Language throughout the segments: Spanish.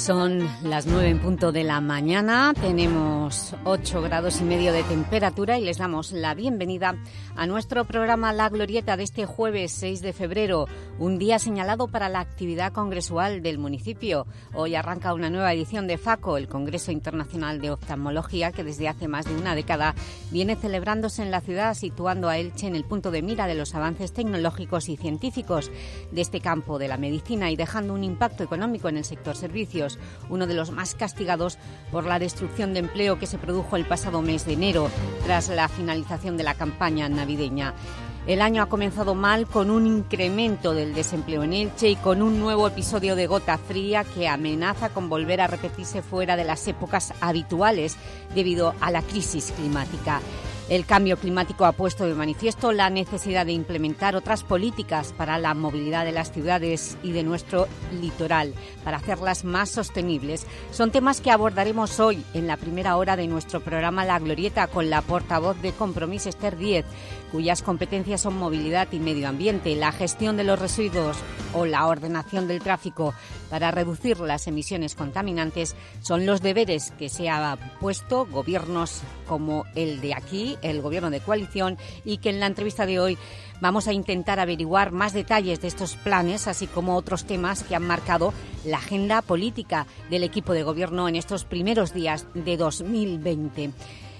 Son las nueve en punto de la mañana, tenemos 8 grados y medio de temperatura y les damos la bienvenida a nuestro programa La Glorieta de este jueves 6 de febrero, un día señalado para la actividad congresual del municipio. Hoy arranca una nueva edición de FACO, el Congreso Internacional de Oftalmología, que desde hace más de una década viene celebrándose en la ciudad, situando a Elche en el punto de mira de los avances tecnológicos y científicos de este campo de la medicina y dejando un impacto económico en el sector servicios uno de los más castigados por la destrucción de empleo que se produjo el pasado mes de enero tras la finalización de la campaña navideña. El año ha comenzado mal con un incremento del desempleo en Elche y con un nuevo episodio de gota fría que amenaza con volver a repetirse fuera de las épocas habituales debido a la crisis climática. El cambio climático ha puesto de manifiesto la necesidad de implementar otras políticas para la movilidad de las ciudades y de nuestro litoral, para hacerlas más sostenibles. Son temas que abordaremos hoy en la primera hora de nuestro programa La Glorieta con la portavoz de Compromís Esther 10, cuyas competencias son movilidad y medio ambiente, la gestión de los residuos o la ordenación del tráfico para reducir las emisiones contaminantes son los deberes que se han puesto gobiernos como el de aquí, el gobierno de coalición, y que en la entrevista de hoy vamos a intentar averiguar más detalles de estos planes, así como otros temas que han marcado la agenda política del equipo de gobierno en estos primeros días de 2020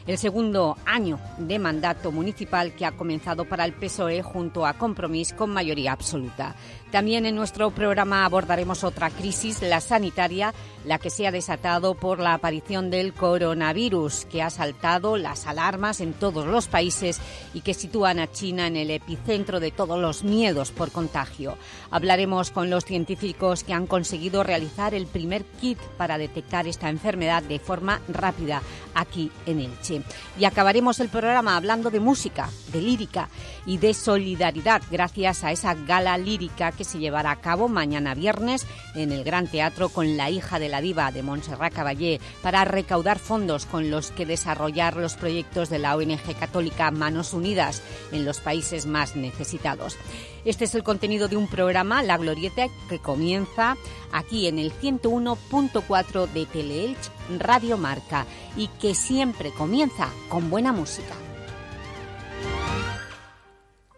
el segundo año de mandato municipal que ha comenzado para el PSOE junto a Compromís con mayoría absoluta. También en nuestro programa abordaremos otra crisis, la sanitaria, la que se ha desatado por la aparición del coronavirus, que ha saltado las alarmas en todos los países y que sitúan a China en el epicentro de todos los miedos por contagio. Hablaremos con los científicos que han conseguido realizar el primer kit para detectar esta enfermedad de forma rápida aquí en Elche. Y acabaremos el programa hablando de música, de lírica y de solidaridad gracias a esa gala lírica que se llevará a cabo mañana viernes en el Gran Teatro con la hija de la diva de Montserrat Caballé para recaudar fondos con los que desarrollar los proyectos de la ONG católica Manos Unidas en los países más necesitados. Este es el contenido de un programa, La Glorieta, que comienza aquí en el 101.4 de Teleelch Radio Marca y que siempre comienza con buena música.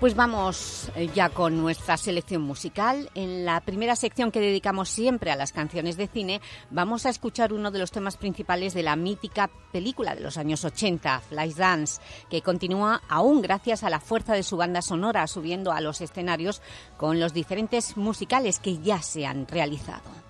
Pues vamos eh, ya con nuestra selección musical. En la primera sección que dedicamos siempre a las canciones de cine, vamos a escuchar uno de los temas principales de la mítica película de los años 80, Dance, que continúa aún gracias a la fuerza de su banda sonora, subiendo a los escenarios con los diferentes musicales que ya se han realizado.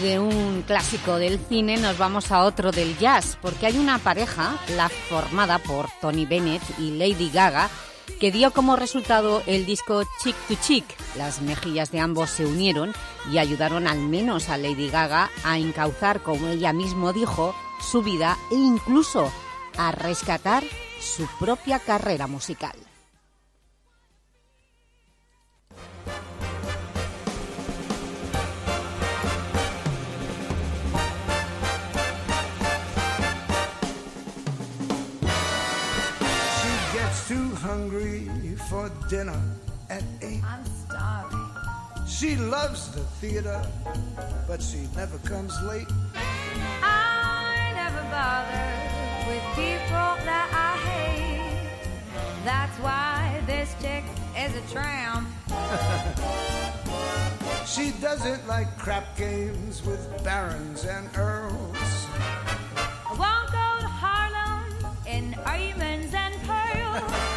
de un clásico del cine nos vamos a otro del jazz, porque hay una pareja, la formada por Tony Bennett y Lady Gaga, que dio como resultado el disco Chick to Chick. Las mejillas de ambos se unieron y ayudaron al menos a Lady Gaga a encauzar, como ella mismo dijo, su vida e incluso a rescatar su propia carrera musical. Theater, but she never comes late. I never bother with people that I hate. That's why this chick is a tramp. She doesn't like crap games with barons and earls. I won't go to Harlem in diamonds and pearls.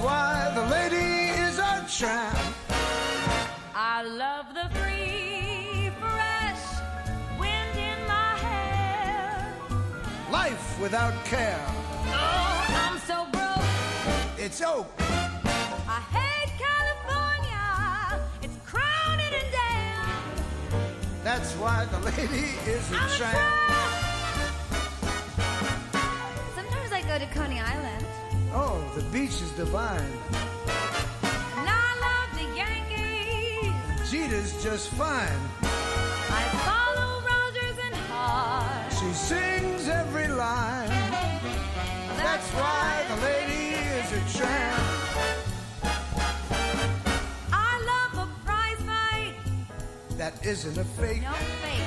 Why the lady is a tramp. I love the free, fresh wind in my hair. Life without care. Oh, I'm so broke. It's oak. I hate California. It's crowded and damn. That's why the lady is a I'm a tramp. tramp. Sometimes I go to Coney Island. Oh, the beach is divine. And I love the Yankees. Jeter's just fine. I follow Rogers and Hart. She sings every line. That's why the lady is a tramp. I love a prize fight. That isn't a fake. No fake.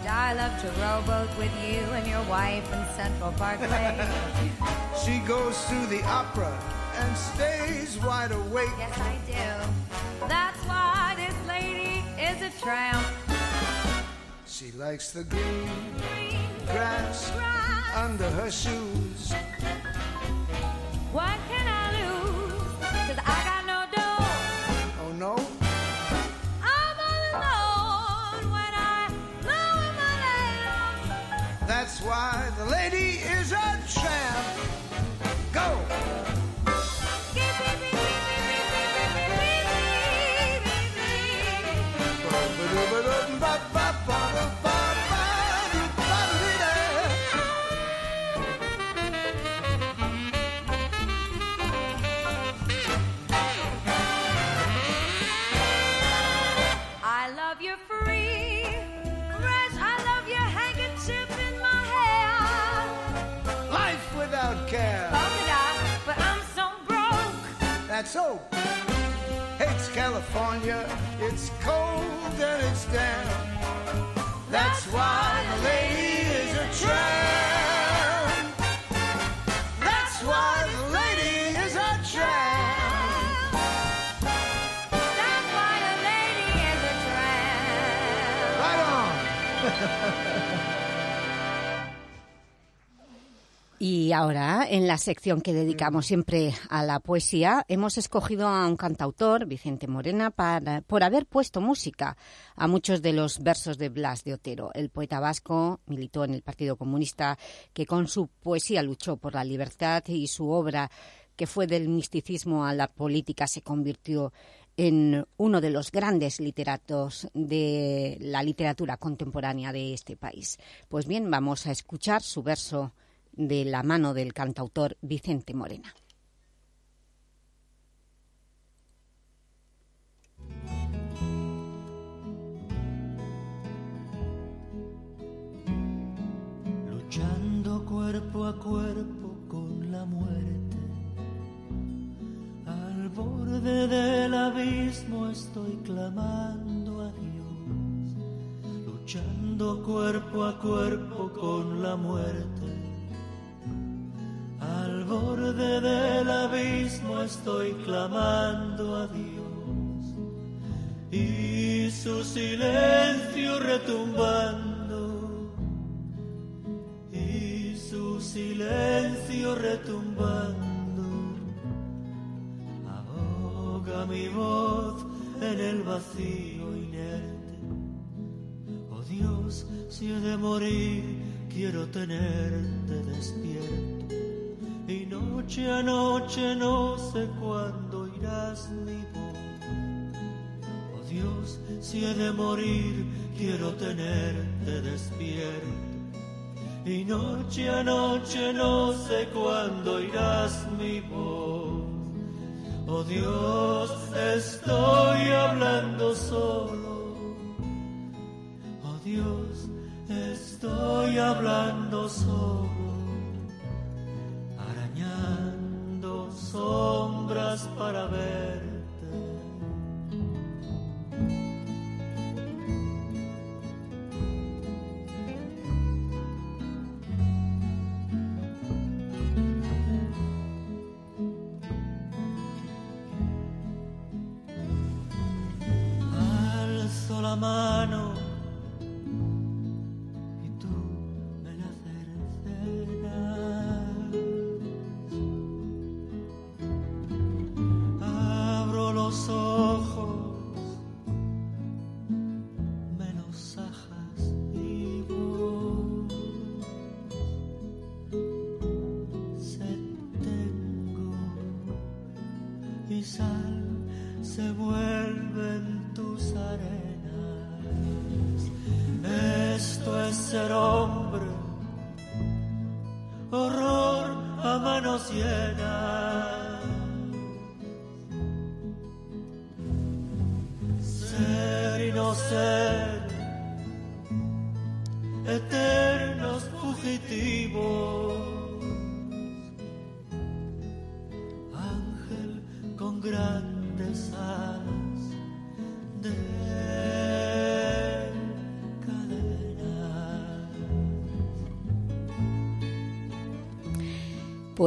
And I love to rowboat with you and your wife in Central Parkway. She goes to the opera and stays wide awake. yes, I do. That's why this lady is a tramp. She likes the green Green grass grass. under her shoes. What can I lose? Cause I got no dough. Oh no, I'm all alone when I lower my lamp. that's why the lady is a so. Hates California. It's cold and it's damp. That's why the lady is a tramp. Y ahora, en la sección que dedicamos siempre a la poesía, hemos escogido a un cantautor, Vicente Morena, para, por haber puesto música a muchos de los versos de Blas de Otero. El poeta vasco militó en el Partido Comunista, que con su poesía luchó por la libertad y su obra, que fue del misticismo a la política, se convirtió en uno de los grandes literatos de la literatura contemporánea de este país. Pues bien, vamos a escuchar su verso de la mano del cantautor Vicente Morena. luchando cuerpo a cuerpo con la muerte. Al borde del abismo estoy clamando a Dios, luchando cuerpo a cuerpo con la muerte. Al borde del abismo estoy clamando a Dios y su silencio retumbando y su silencio retumbando mi voz en el vacío inerte. Oh Dios, si he de morir, quiero tenerte despierto. Noche a noche no sé cuándo irás mi voz. Oh Dios, si he de morir, quiero tenerte despierto. Y noche a noche no sé cuándo irás mi voz. Oh Dios, estoy hablando solo. Oh Dios, estoy hablando solo. Sombras para verte.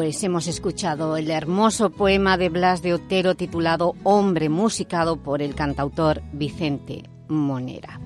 Pues hemos escuchado el hermoso poema de Blas de Otero titulado Hombre, musicado por el cantautor Vicente Monera.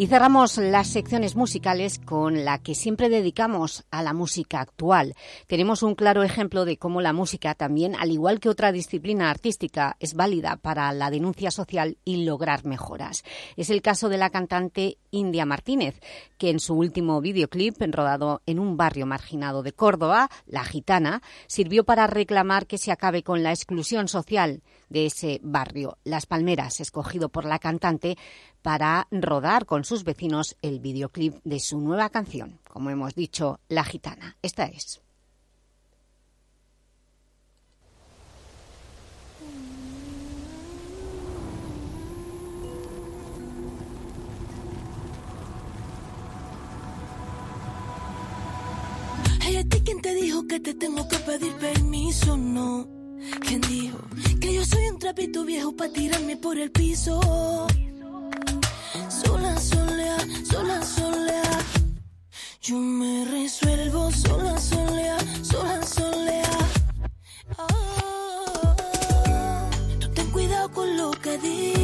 Y cerramos las secciones musicales con la que siempre dedicamos a la música actual. Tenemos un claro ejemplo de cómo la música también, al igual que otra disciplina artística, es válida para la denuncia social y lograr mejoras. Es el caso de la cantante India Martínez, que en su último videoclip, rodado en un barrio marginado de Córdoba, La Gitana, sirvió para reclamar que se acabe con la exclusión social de ese barrio. Las Palmeras, escogido por la cantante para rodar con sus vecinos el videoclip de su nueva canción, como hemos dicho, La Gitana. Esta es. ¿a ti quién te dijo que te tengo que pedir permiso? No. ¿Quién dijo que yo soy un trapito viejo para tirarme por el piso? Sola, solea, sola, solea. Yo me resuelvo sola, solea, sola, solea. Ah, tú ten cuidado con lo que diga.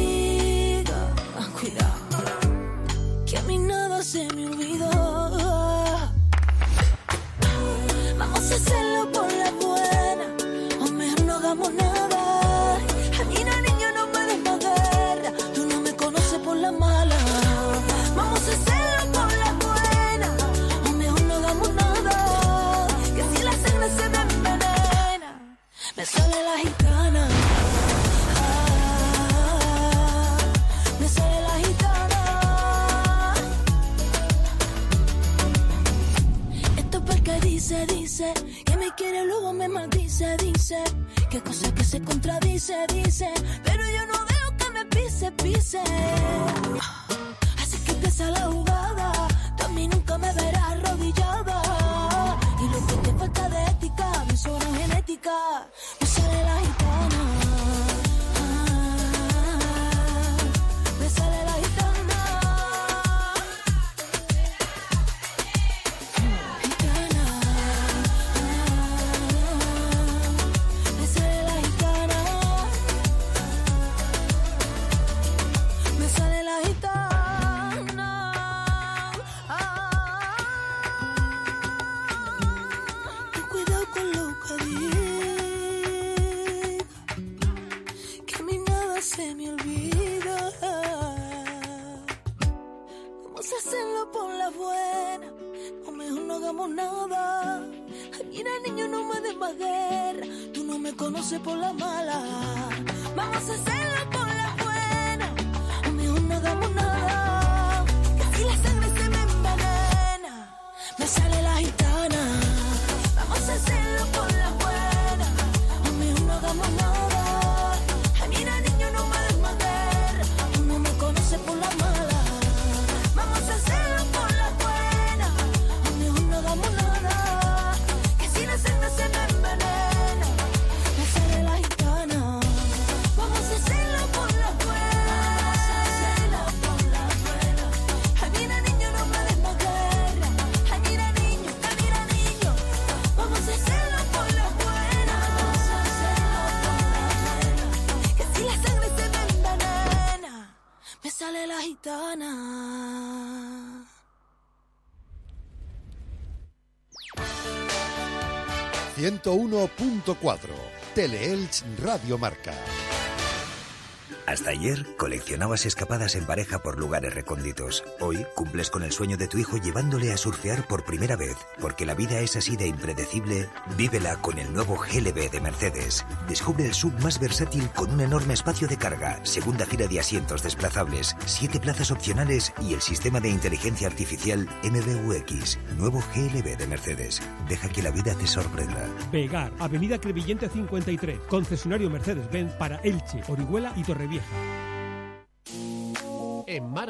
101.4 Teleelch Radio Marca. Hasta ayer coleccionabas escapadas en pareja por lugares recónditos. Hoy cumples con el sueño de tu hijo llevándole a surfear por primera vez. Porque la vida es así de impredecible, vívela con el nuevo GLB de Mercedes. Descubre el sub más versátil con un enorme espacio de carga, segunda fila de asientos desplazables, siete plazas opcionales y el sistema de inteligencia artificial MBUX. Nuevo GLB de Mercedes. Deja que la vida te sorprenda. Pegar, Avenida Crevillente 53, concesionario Mercedes-Benz para Elche, Orihuela y Torrevieja.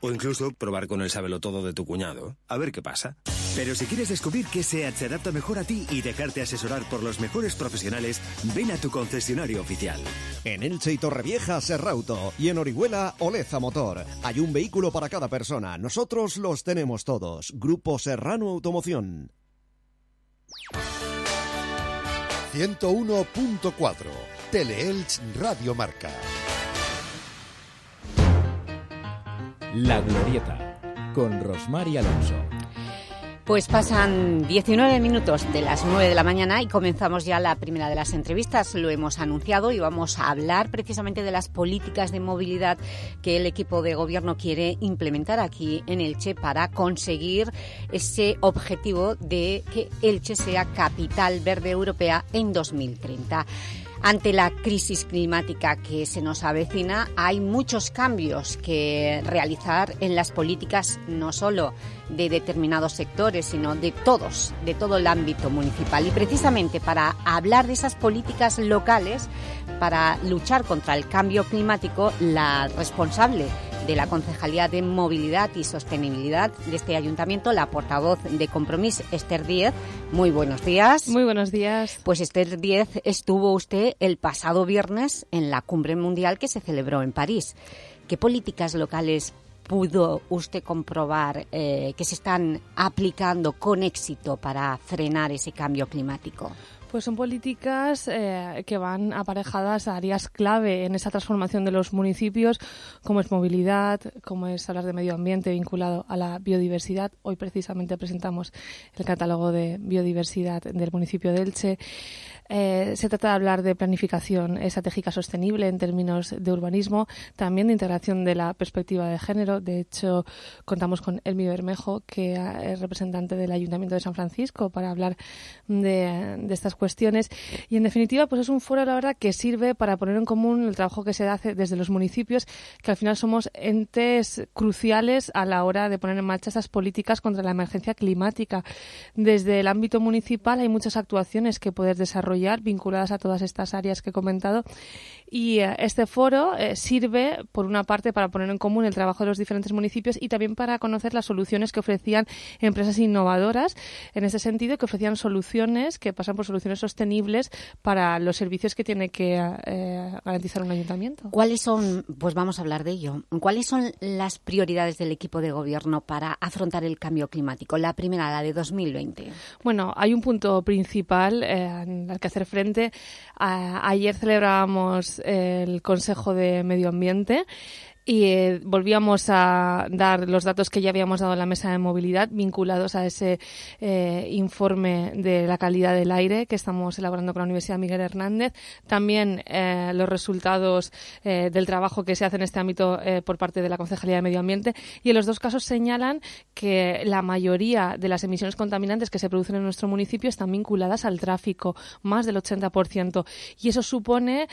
O incluso probar con el sabelotodo de tu cuñado. A ver qué pasa. Pero si quieres descubrir qué SEAT se adapta mejor a ti y dejarte asesorar por los mejores profesionales, ven a tu concesionario oficial. En Elche y Torrevieja, Serrauto. Y en Orihuela, Oleza Motor. Hay un vehículo para cada persona. Nosotros los tenemos todos. Grupo Serrano Automoción. 101.4 Teleelch Radio Marca. La Glorieta, con Rosmar y Alonso. Pues pasan 19 minutos de las 9 de la mañana y comenzamos ya la primera de las entrevistas. Lo hemos anunciado y vamos a hablar precisamente de las políticas de movilidad que el equipo de gobierno quiere implementar aquí en Elche para conseguir ese objetivo de que Elche sea capital verde europea en 2030. Ante la crisis climática que se nos avecina, hay muchos cambios que realizar en las políticas, no solo de determinados sectores, sino de todos, de todo el ámbito municipal. Y precisamente para hablar de esas políticas locales, para luchar contra el cambio climático, la responsable de la Concejalía de Movilidad y Sostenibilidad de este ayuntamiento, la portavoz de Compromís, Esther Díez. Muy buenos días. Muy buenos días. Pues Esther Díez, estuvo usted el pasado viernes en la cumbre mundial que se celebró en París. ¿Qué políticas locales pudo usted comprobar eh, que se están aplicando con éxito para frenar ese cambio climático? Pues son políticas eh, que van aparejadas a áreas clave en esa transformación de los municipios, como es movilidad, como es hablar de medio ambiente vinculado a la biodiversidad. Hoy precisamente presentamos el catálogo de biodiversidad del municipio de Elche. Eh, se trata de hablar de planificación estratégica sostenible en términos de urbanismo, también de integración de la perspectiva de género. De hecho, contamos con Elmi Bermejo, que es representante del Ayuntamiento de San Francisco, para hablar de, de, estas cuestiones. Y, en definitiva, pues es un foro, la verdad, que sirve para poner en común el trabajo que se hace desde los municipios, que al final somos entes cruciales a la hora de poner en marcha esas políticas contra la emergencia climática. Desde el ámbito municipal hay muchas actuaciones que poder desarrollar vinculadas a todas estas áreas que he comentado y eh, este foro eh, sirve, por una parte, para poner en común el trabajo de los diferentes municipios y también para conocer las soluciones que ofrecían empresas innovadoras, en ese sentido, que ofrecían soluciones que pasan por soluciones sostenibles para los servicios que tiene que eh, garantizar un ayuntamiento. ¿Cuáles son, pues vamos a hablar de ello, cuáles son las prioridades del equipo de gobierno para afrontar el cambio climático? La primera, la de 2020. Bueno, hay un punto principal al que hacer frente. A- ayer celebrábamos el Consejo de Medio Ambiente y eh, volvíamos a dar los datos que ya habíamos dado en la mesa de movilidad vinculados a ese eh, informe de la calidad del aire que estamos elaborando con la Universidad Miguel Hernández. También eh, los resultados del trabajo que se hace en este ámbito por parte de la Concejalía de Medio Ambiente. Y en los dos casos señalan que la mayoría de las emisiones contaminantes que se producen en nuestro municipio están vinculadas al tráfico, más del 80%. Y eso supone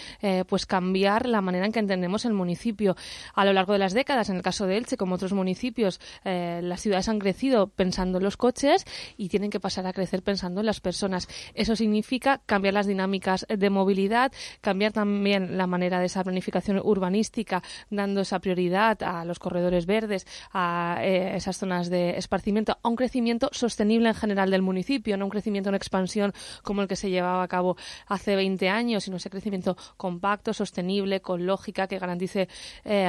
pues cambiar la manera en que entendemos el municipio. Lo largo de las décadas, en el caso de Elche, como otros municipios, eh, las ciudades han crecido pensando en los coches y tienen que pasar a crecer pensando en las personas. Eso significa cambiar las dinámicas de movilidad, cambiar también la manera de esa planificación urbanística, dando esa prioridad a los corredores verdes, a eh, esas zonas de esparcimiento, a un crecimiento sostenible en general del municipio, no un crecimiento en expansión como el que se llevaba a cabo hace 20 años, sino ese crecimiento compacto, sostenible, con lógica, que garantice eh,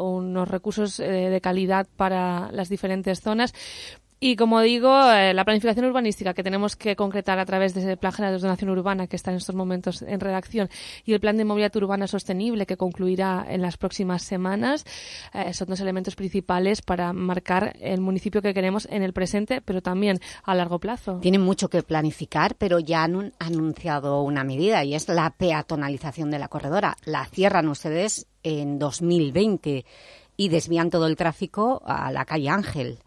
unos recursos eh, de calidad para las diferentes zonas. Y como digo, eh, la planificación urbanística que tenemos que concretar a través de ese Plan General de Ordenación Urbana que está en estos momentos en redacción y el Plan de Movilidad Urbana Sostenible que concluirá en las próximas semanas eh, son dos elementos principales para marcar el municipio que queremos en el presente, pero también a largo plazo. Tienen mucho que planificar, pero ya han un- anunciado una medida y es la peatonalización de la corredora. La cierran ustedes en 2020 y desvían todo el tráfico a la calle Ángel.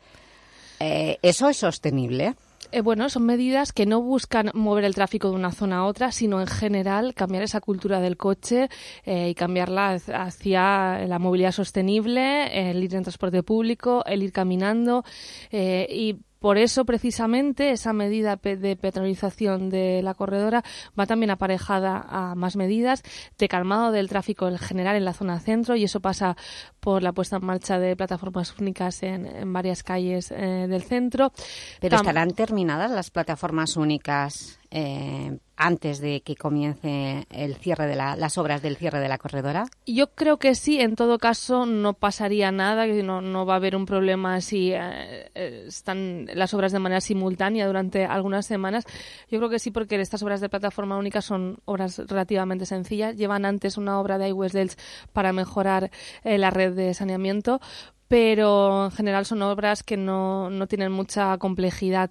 Eh, ¿Eso es sostenible? Eh, bueno, son medidas que no buscan mover el tráfico de una zona a otra, sino en general cambiar esa cultura del coche eh, y cambiarla hacia- la movilidad sostenible, el ir en transporte público, el ir caminando eh, y por eso, precisamente, esa medida de peatonalización de la corredora va también aparejada a más medidas de calmado del tráfico en general en la zona centro y eso pasa por la puesta en marcha de plataformas únicas en, en varias calles eh, del centro. ¿Pero Tam- estarán terminadas las plataformas únicas eh, antes de que comience el cierre de la- las obras del cierre de la corredora? Yo creo que sí, en todo caso no pasaría nada, no, no va a haber un problema si eh, eh, están las obras de manera simultánea durante algunas semanas. Yo creo que sí, porque estas obras de plataforma única son obras relativamente sencillas. Llevan antes una obra de iWest para mejorar eh, la red de saneamiento, pero en general son obras que no, no tienen mucha complejidad.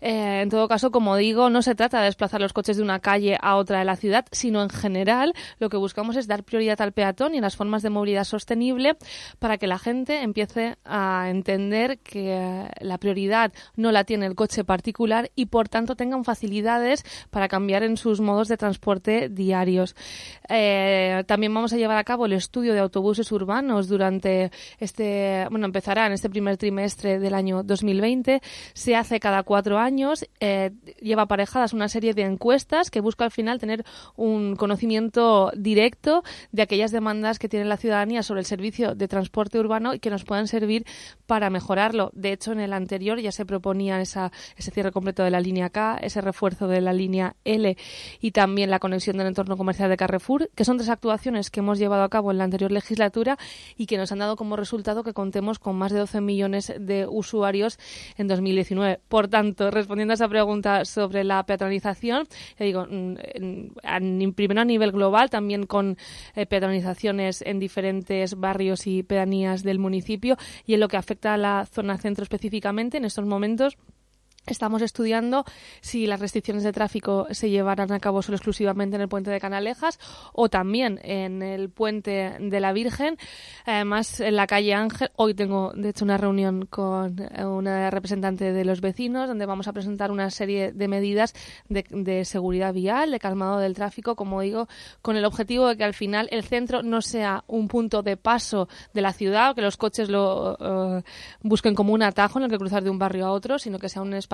Eh, en todo caso, como digo, no se trata de desplazar los coches de una calle a otra de la ciudad, sino en general lo que buscamos es dar prioridad al peatón y a las formas de movilidad sostenible para que la gente empiece a entender que la prioridad no la tiene el coche particular y por tanto tengan facilidades para cambiar en sus modos de transporte diarios. Eh, también vamos a llevar a cabo el estudio de autobuses urbanos durante este, bueno, empezará en este primer trimestre del año 2020. Se hace cada cuatro años, eh, lleva aparejadas una serie de encuestas que busca al final tener un conocimiento directo de aquellas demandas que tiene la ciudadanía sobre el servicio de transporte urbano y que nos puedan servir para mejorarlo. De hecho, en el anterior ya se proponía ese cierre completo de la línea K, ese refuerzo de la línea L y también la conexión del entorno comercial de Carrefour, que son tres actuaciones que hemos llevado a cabo en la anterior legislatura y que nos han dado como resultado que contemos con más de 12 millones de usuarios en 2019. Por tanto, respondiendo a esa pregunta sobre la peatonalización, digo, mm, primero a nivel global, también con eh, peatonalizaciones en diferentes barrios y pedanías del municipio y en lo que afecta a la zona centro específicamente en estos momentos. Estamos estudiando si las restricciones de tráfico se llevarán a cabo solo exclusivamente en el puente de Canalejas o también en el puente de la Virgen. Además, en la calle Ángel, hoy tengo de hecho una reunión con una representante de los vecinos donde vamos a presentar una serie de medidas de, de seguridad vial, de calmado del tráfico, como digo, con el objetivo de que al final el centro no sea un punto de paso de la ciudad o que los coches lo eh, busquen como un atajo en el que cruzar de un barrio a otro, sino que sea un espacio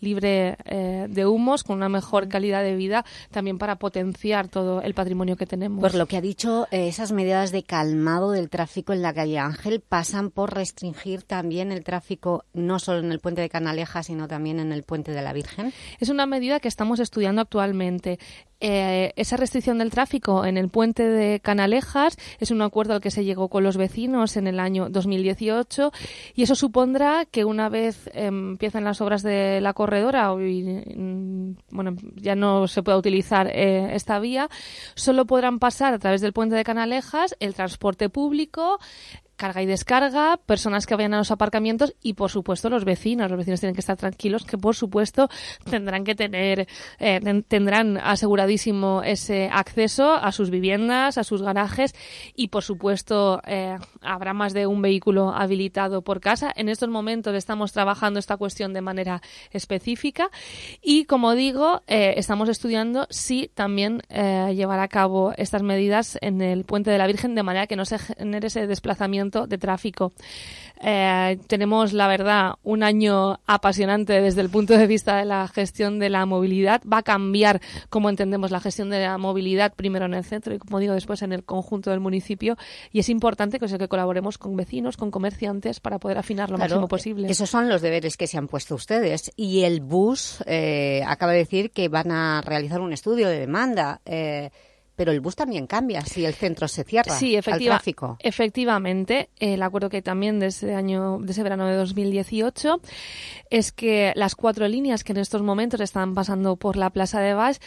libre eh, de humos, con una mejor calidad de vida, también para potenciar todo el patrimonio que tenemos. Por lo que ha dicho, eh, esas medidas de calmado del tráfico en la calle Ángel pasan por restringir también el tráfico no solo en el puente de Canaleja, sino también en el puente de la Virgen. Es una medida que estamos estudiando actualmente. Eh, esa restricción del tráfico en el puente de Canalejas es un acuerdo al que se llegó con los vecinos en el año 2018 y eso supondrá que una vez eh, empiecen las obras de la corredora y mm, bueno, ya no se pueda utilizar eh, esta vía, solo podrán pasar a través del puente de Canalejas el transporte público, carga y descarga, personas que vayan a los aparcamientos y, por supuesto, los vecinos. Los vecinos tienen que estar tranquilos que, por supuesto, tendrán que tener, eh, ten- tendrán aseguradísimo ese acceso a sus viviendas, a sus garajes y, por supuesto, eh, habrá más de un vehículo habilitado por casa. En estos momentos estamos trabajando esta cuestión de manera específica y, como digo, eh, estamos estudiando si también eh, llevar a cabo estas medidas en el Puente de la Virgen de manera que no se genere ese desplazamiento de tráfico. Eh, tenemos, la verdad, un año apasionante desde el punto de vista de la gestión de la movilidad. Va a cambiar cómo entendemos la gestión de la movilidad, primero en el centro y, como digo, después en el conjunto del municipio. Y es importante que, o sea, que colaboremos con vecinos, con comerciantes, para poder afinar lo Claro, máximo posible. Esos son los deberes que se han puesto ustedes. Y el bus eh, acaba de decir que van a realizar un estudio de demanda. eh, pero el bus también cambia si el centro se cierra Sí, al tráfico. efectivamente. El acuerdo que también de ese año, de ese verano de 2018, es que las cuatro líneas que en estos momentos están pasando por la Plaza de Baix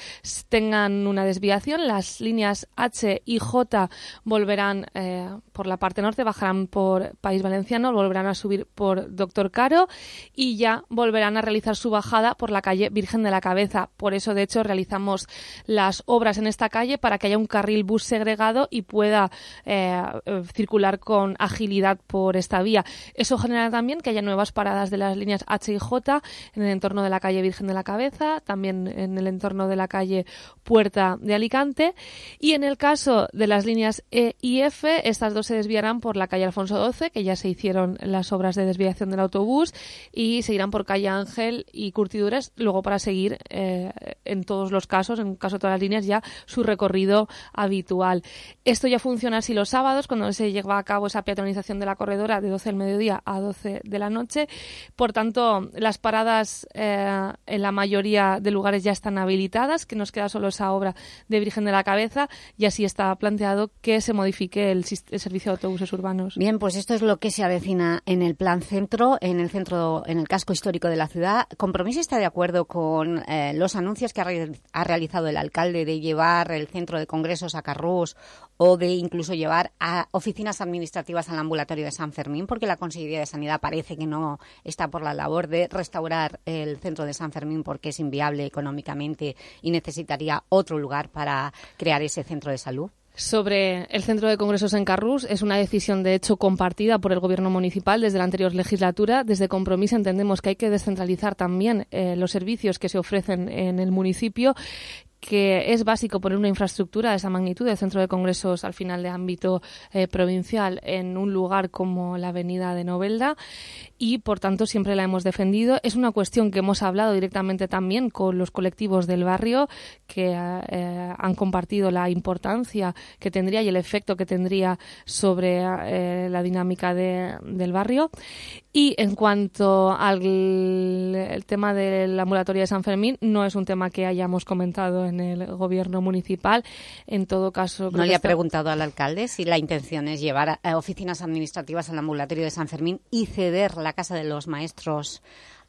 tengan una desviación. Las líneas H y J volverán eh, por la parte norte, bajarán por País Valenciano, volverán a subir por Doctor Caro y ya volverán a realizar su bajada por la calle Virgen de la Cabeza. Por eso, de hecho, realizamos las obras en esta calle para que haya un carril bus segregado y pueda eh, eh, circular con agilidad por esta vía. Eso genera también que haya nuevas paradas de las líneas H y J en el entorno de la calle Virgen de la Cabeza, también en el entorno de la calle Puerta de Alicante. Y en el caso de las líneas E y F, estas dos se desviarán por la calle Alfonso XII, que ya se hicieron las obras de desviación del autobús, y se irán por calle Ángel y Curtiduras, luego para seguir eh, en todos los casos, en caso de todas las líneas, ya su recorrido habitual. Esto ya funciona así los sábados, cuando se lleva a cabo esa peatonalización de la corredora de 12 del mediodía a 12 de la noche. Por tanto, las paradas eh, en la mayoría de lugares ya están habilitadas, que nos queda solo esa obra de Virgen de la Cabeza, y así está planteado que se modifique el, el servicio de autobuses urbanos. Bien, pues esto es lo que se avecina en el plan centro, en el centro, en el casco histórico de la ciudad. ¿Compromiso está de acuerdo con eh, los anuncios que ha, ha realizado el alcalde de llevar el centro de congresos a Carrús o de incluso llevar a oficinas administrativas al ambulatorio de San Fermín? Porque la Consejería de Sanidad parece que no está por la labor de restaurar el centro de San Fermín porque es inviable económicamente y necesitaría otro lugar para crear ese centro de salud. Sobre el centro de congresos en Carrús es una decisión de hecho compartida por el gobierno municipal desde la anterior legislatura. Desde Compromís entendemos que hay que descentralizar también eh, los servicios que se ofrecen en el municipio que es básico poner una infraestructura de esa magnitud del centro de congresos al final de ámbito eh, provincial en un lugar como la avenida de Novelda y por tanto siempre la hemos defendido. Es una cuestión que hemos hablado directamente también con los colectivos del barrio que eh, han compartido la importancia que tendría y el efecto que tendría sobre eh, la dinámica de- del barrio. Y en cuanto al el tema del ambulatorio de San Fermín, no es un tema que hayamos comentado en el gobierno municipal. En todo caso, ¿No le ha preguntado al alcalde si la intención es llevar a- a oficinas administrativas al ambulatorio de San Fermín y ceder la Casa de los Maestros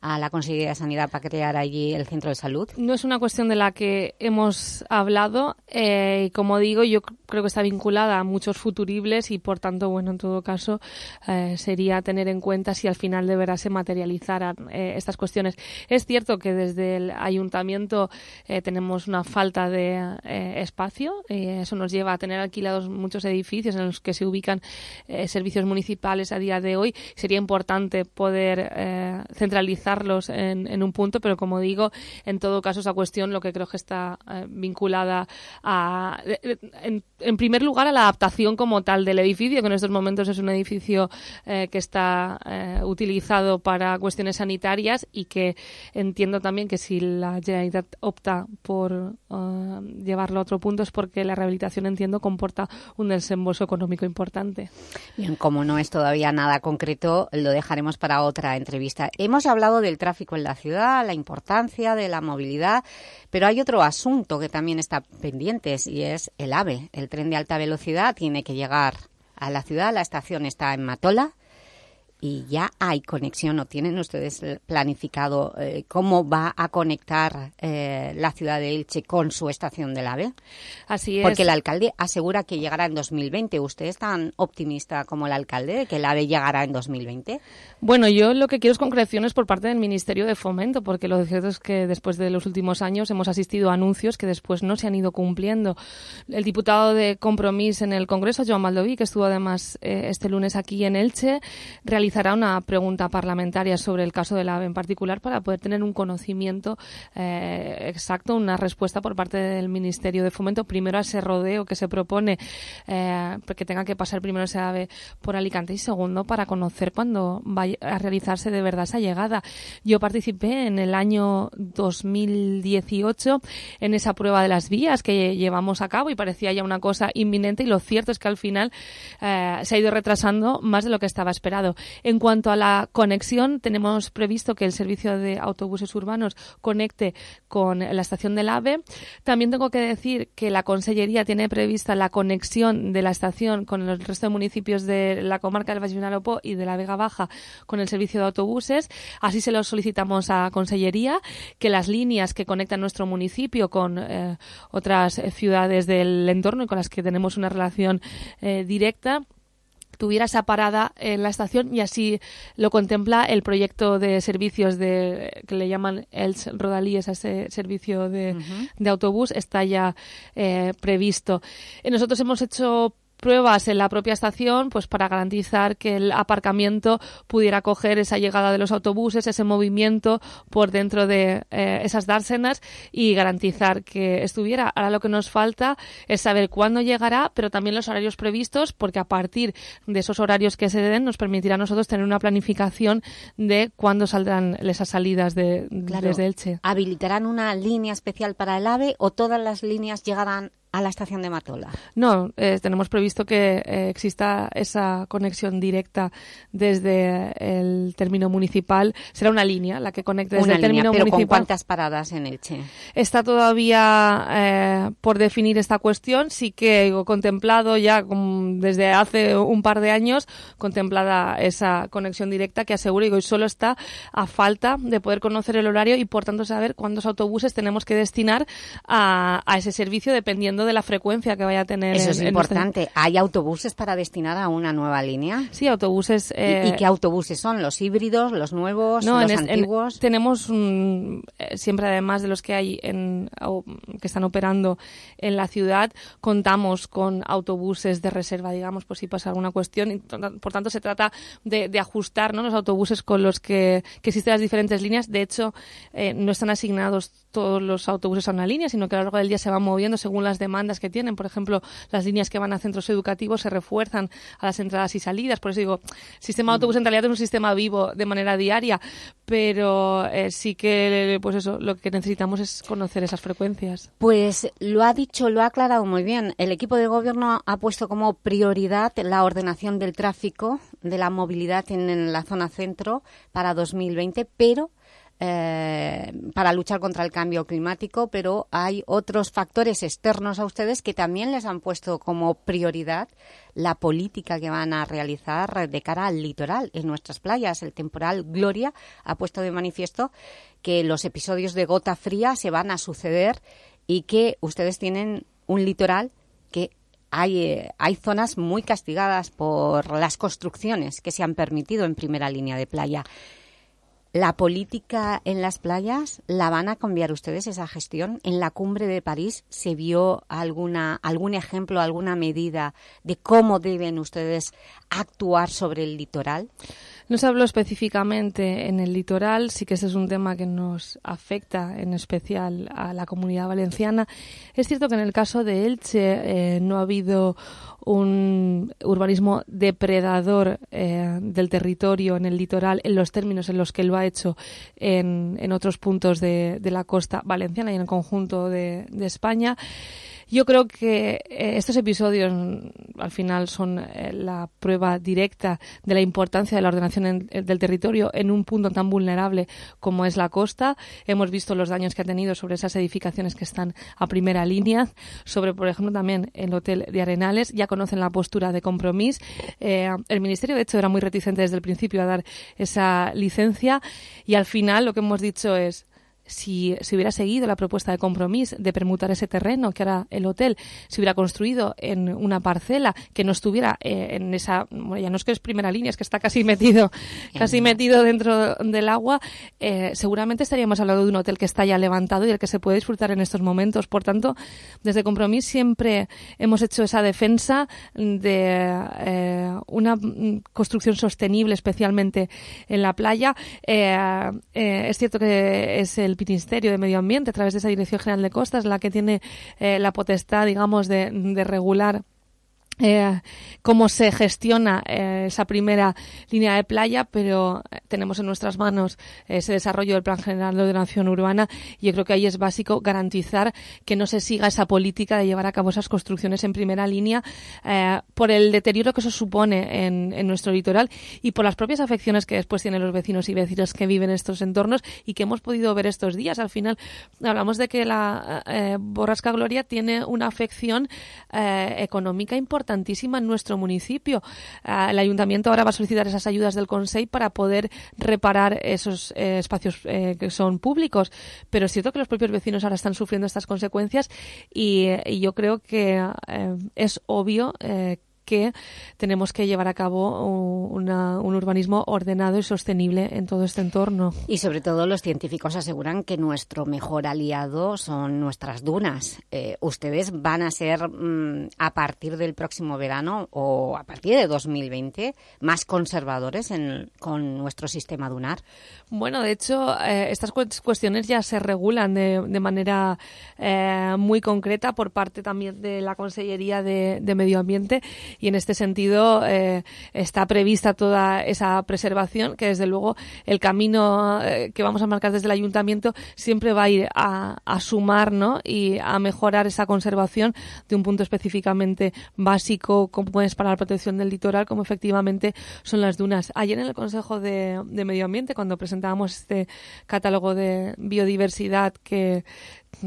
a la Consejería de Sanidad para crear allí el centro de salud? No es una cuestión de la que hemos hablado eh, y como digo yo creo que está vinculada a muchos futuribles y por tanto bueno en todo caso eh, sería tener en cuenta si al final de se materializaran eh, estas cuestiones. Es cierto que desde el ayuntamiento eh, tenemos una falta de eh, espacio y eso nos lleva a tener alquilados muchos edificios en los que se ubican eh, servicios municipales a día de hoy. Sería importante poder eh, en, en un punto, pero como digo, en todo caso esa cuestión lo que creo que está eh, vinculada a, eh, en, en primer lugar, a la adaptación como tal del edificio, que en estos momentos es un edificio eh, que está eh, utilizado para cuestiones sanitarias y que entiendo también que si la Generalitat opta por eh, llevarlo a otro punto es porque la rehabilitación, entiendo, comporta un desembolso económico importante. Bien, como no es todavía nada concreto, lo dejaremos para otra entrevista. Hemos hablado del tráfico en la ciudad, la importancia de la movilidad, pero hay otro asunto que también está pendiente y es el AVE. El tren de alta velocidad tiene que llegar a la ciudad, la estación está en Matola, y ya hay conexión o tienen ustedes planificado eh, cómo va a conectar eh, la ciudad de Elche con su estación del AVE? Así es. Porque el alcalde asegura que llegará en 2020. ¿Usted es tan optimista como el alcalde de que el AVE llegará en 2020? Bueno, yo lo que quiero es concreciones por parte del Ministerio de Fomento, porque lo cierto es que después de los últimos años hemos asistido a anuncios que después no se han ido cumpliendo. El diputado de Compromís en el Congreso, Joan Maldoví, que estuvo además eh, este lunes aquí en Elche, realizará una pregunta parlamentaria sobre el caso del AVE en particular para poder tener un conocimiento eh, exacto, una respuesta por parte del Ministerio de Fomento, primero a ese rodeo que se propone, eh, que tenga que pasar primero ese AVE por Alicante y segundo para conocer cuándo va a realizarse de verdad esa llegada. Yo participé en el año 2018 en esa prueba de las vías que llevamos a cabo y parecía ya una cosa inminente y lo cierto es que al final eh, se ha ido retrasando más de lo que estaba esperado. En cuanto a la conexión, tenemos previsto que el servicio de autobuses urbanos conecte con la estación del AVE. También tengo que decir que la Consellería tiene prevista la conexión de la estación con el resto de municipios de la comarca del Valle Vinalopó y de la Vega Baja con el servicio de autobuses. Así se lo solicitamos a Consellería, que las líneas que conectan nuestro municipio con eh, otras ciudades del entorno y con las que tenemos una relación eh, directa tuviera esa parada en la estación y así lo contempla el proyecto de servicios de que le llaman el Rodalíes a ese servicio de, de autobús está ya eh, previsto. Eh, nosotros hemos hecho pruebas en la propia estación pues para garantizar que el aparcamiento pudiera coger esa llegada de los autobuses, ese movimiento por dentro de eh, esas dársenas y garantizar que estuviera. Ahora lo que nos falta es saber cuándo llegará, pero también los horarios previstos, porque a partir de esos horarios que se den nos permitirá a nosotros tener una planificación de cuándo saldrán esas salidas de, desde Elche. ¿Habilitarán una línea especial para el AVE o todas las líneas llegarán a la estación de Matola? No, eh, tenemos previsto que eh, exista esa conexión directa desde el término municipal. Será una línea la que conecte desde Una el término línea, pero ¿con municipal. cuántas paradas en Elche? Está todavía eh, por definir esta cuestión. Sí que he contemplado ya con- desde hace un par de años contemplada esa conexión directa que aseguro y solo está a falta de poder conocer el horario y por tanto saber cuántos autobuses tenemos que destinar a, a ese servicio dependiendo de la frecuencia que vaya a tener. Eso en- es nuestra- importante. ¿Hay autobuses para destinar a una nueva línea? Sí, autobuses. ¿Y- eh, ¿Y, qué autobuses son? ¿Los híbridos, los nuevos, No, los en es- en- antiguos? tenemos un- eh, siempre, además de los que hay en, o, que están operando en la ciudad, contamos con autobuses de reserva, digamos, por si pasa alguna cuestión. Y, por tanto, se trata de, de ajustar ¿no? los autobuses con los que, que existen las diferentes líneas. De hecho, eh, no están asignados todos los autobuses a una línea, sino que a lo largo del día se van moviendo según las demandas que tienen. Por ejemplo, las líneas que van a centros educativos se refuerzan a las entradas y salidas. Por eso digo, sistema de autobús en realidad es un sistema vivo de manera diaria, pero eh, sí que, pues eso, lo que necesitamos es conocer esas frecuencias. Pues lo ha dicho, lo ha aclarado muy bien. El equipo de gobierno ha puesto como prioridad la ordenación del tráfico, de la movilidad en, en la zona centro para 2020, pero eh, para luchar contra el cambio climático, pero hay otros factores externos a ustedes que también les han puesto como prioridad la política que van a realizar de cara al litoral en nuestras playas. El temporal Gloria ha puesto de manifiesto que los episodios de gota fría se van a suceder y que ustedes tienen un litoral que hay, eh, hay zonas muy castigadas por las construcciones que se han permitido en primera línea de playa. ¿La política en las playas la van a cambiar ustedes esa gestión? ¿En la cumbre de París se vio alguna, algún ejemplo, alguna medida de cómo deben ustedes actuar sobre el litoral? No se habló específicamente en el litoral, sí que ese es un tema que nos afecta en especial a la comunidad valenciana. Es cierto que en el caso de Elche eh, no ha habido un urbanismo depredador eh, del territorio en el litoral en los términos en los que lo ha hecho en, otros puntos de, la costa valenciana y en el conjunto de España. Yo creo que eh, estos episodios al final son eh, la prueba directa de la importancia de la ordenación en- eh, del territorio en un punto tan vulnerable como es la costa. Hemos visto los daños que ha tenido sobre esas edificaciones que están a primera línea, sobre, por ejemplo, también el hotel de Arenales. Ya conocen la postura de compromiso. Eh, el Ministerio, de hecho, era muy reticente desde el principio a dar esa licencia y al final lo que hemos dicho es si se hubiera seguido la propuesta de compromiso de permutar ese terreno que era el hotel, se hubiera construido en una parcela que no estuviera eh, en esa, bueno, ya no es que es primera línea, es que está casi metido, casi metido dentro del agua, eh, seguramente estaríamos hablando de un hotel que está ya levantado y el que se puede disfrutar en estos momentos. Por tanto, desde Compromís siempre hemos hecho esa defensa de eh, una construcción sostenible, especialmente en la playa. Es cierto que es el Ministerio de Medio Ambiente, a través de esa Dirección General de Costas, la que tiene eh, la potestad, digamos, de, de regular eh, cómo se gestiona eh, esa primera línea de playa, pero eh, tenemos en nuestras manos ese desarrollo del Plan General de Ordenación Urbana y yo creo que ahí es básico garantizar que no se siga esa política de llevar a cabo esas construcciones en primera línea eh, por el deterioro que eso supone en, en nuestro litoral y por las propias afecciones que después tienen los vecinos y vecinas que viven en estos entornos y que hemos podido ver estos días. Al final hablamos de que la borrasca Gloria tiene una afección económica importantísima en nuestro municipio. Ah, el ayuntamiento ahora va a solicitar esas ayudas del Consejo para poder reparar esos eh, espacios eh, que son públicos, pero es cierto que los propios vecinos ahora están sufriendo estas consecuencias y, yo creo que eh, es obvio eh, que tenemos que llevar a cabo una- un urbanismo ordenado y sostenible en todo este entorno. Y sobre todo los científicos aseguran que nuestro mejor aliado son nuestras dunas. Eh, ¿Ustedes van a ser mm, a partir del próximo verano o a partir de 2020 más conservadores en- con nuestro sistema dunar? Bueno, de hecho, eh, estas cues- cuestiones ya se regulan de, de manera eh, muy concreta por parte también de la Consellería de, de Medio Ambiente y en este sentido eh, está prevista toda esa preservación que desde luego el camino eh, que vamos a marcar desde el Ayuntamiento siempre va a ir a, a sumar ¿no? y a mejorar esa conservación de un punto específicamente básico como es para la protección del litoral, como efectivamente son las dunas. Ayer en el Consejo de, de Medio Ambiente, cuando presentábamos este catálogo de biodiversidad que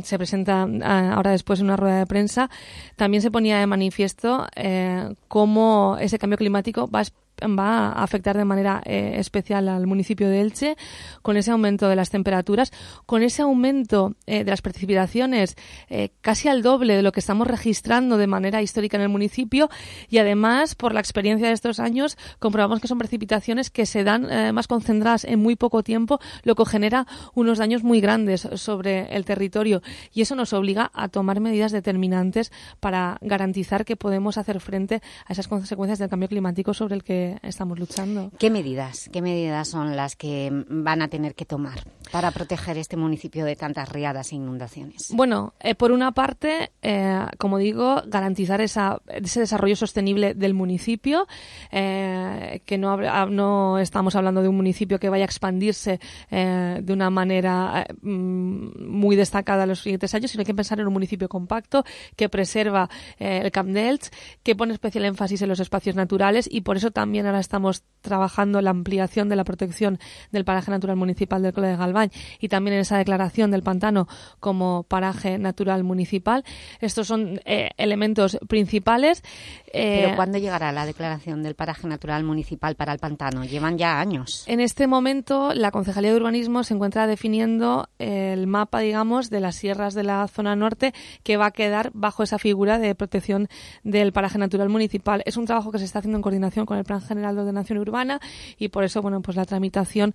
se presenta ah, ahora después en una rueda de prensa, también se ponía de manifiesto eh, cómo ese cambio climático va a va a afectar de manera eh, especial al municipio de Elche con ese aumento de las temperaturas, con ese aumento eh, de las precipitaciones eh, casi al doble de lo que estamos registrando de manera histórica en el municipio y además por la experiencia de estos años comprobamos que son precipitaciones que se dan más concentradas en muy poco tiempo, lo que genera unos daños muy grandes sobre el territorio y eso nos obliga a tomar medidas determinantes para garantizar que podemos hacer frente a esas consecuencias del cambio climático sobre el que estamos luchando. ¿Qué medidas, qué medidas son las que van a tener que tomar para proteger este municipio de tantas riadas e inundaciones? Bueno, eh, por una parte, eh, como digo, garantizar esa, ese desarrollo sostenible del municipio, eh, que no, habla- no estamos hablando de un municipio que vaya a expandirse eh, de una manera eh, mm, muy destacada en los siguientes años, sino hay que pensar en un municipio compacto que preserva eh, el Camp de Elche, que pone especial énfasis en los espacios naturales y por eso también ahora estamos trabajando la ampliación de la protección del paraje natural municipal del Colo de Galván y también en esa declaración del pantano como paraje natural municipal. Estos son eh, elementos principales. Eh, ¿Pero cuándo llegará la declaración del paraje natural municipal para el pantano? Llevan ya años. En este momento, la Concejalía de Urbanismo se encuentra definiendo el mapa, digamos, de las sierras de la zona norte que va a quedar bajo esa figura de protección del paraje natural municipal. Es un trabajo que se está haciendo en coordinación con el Plan General de Ordenación Urbana y por eso, bueno, pues la tramitación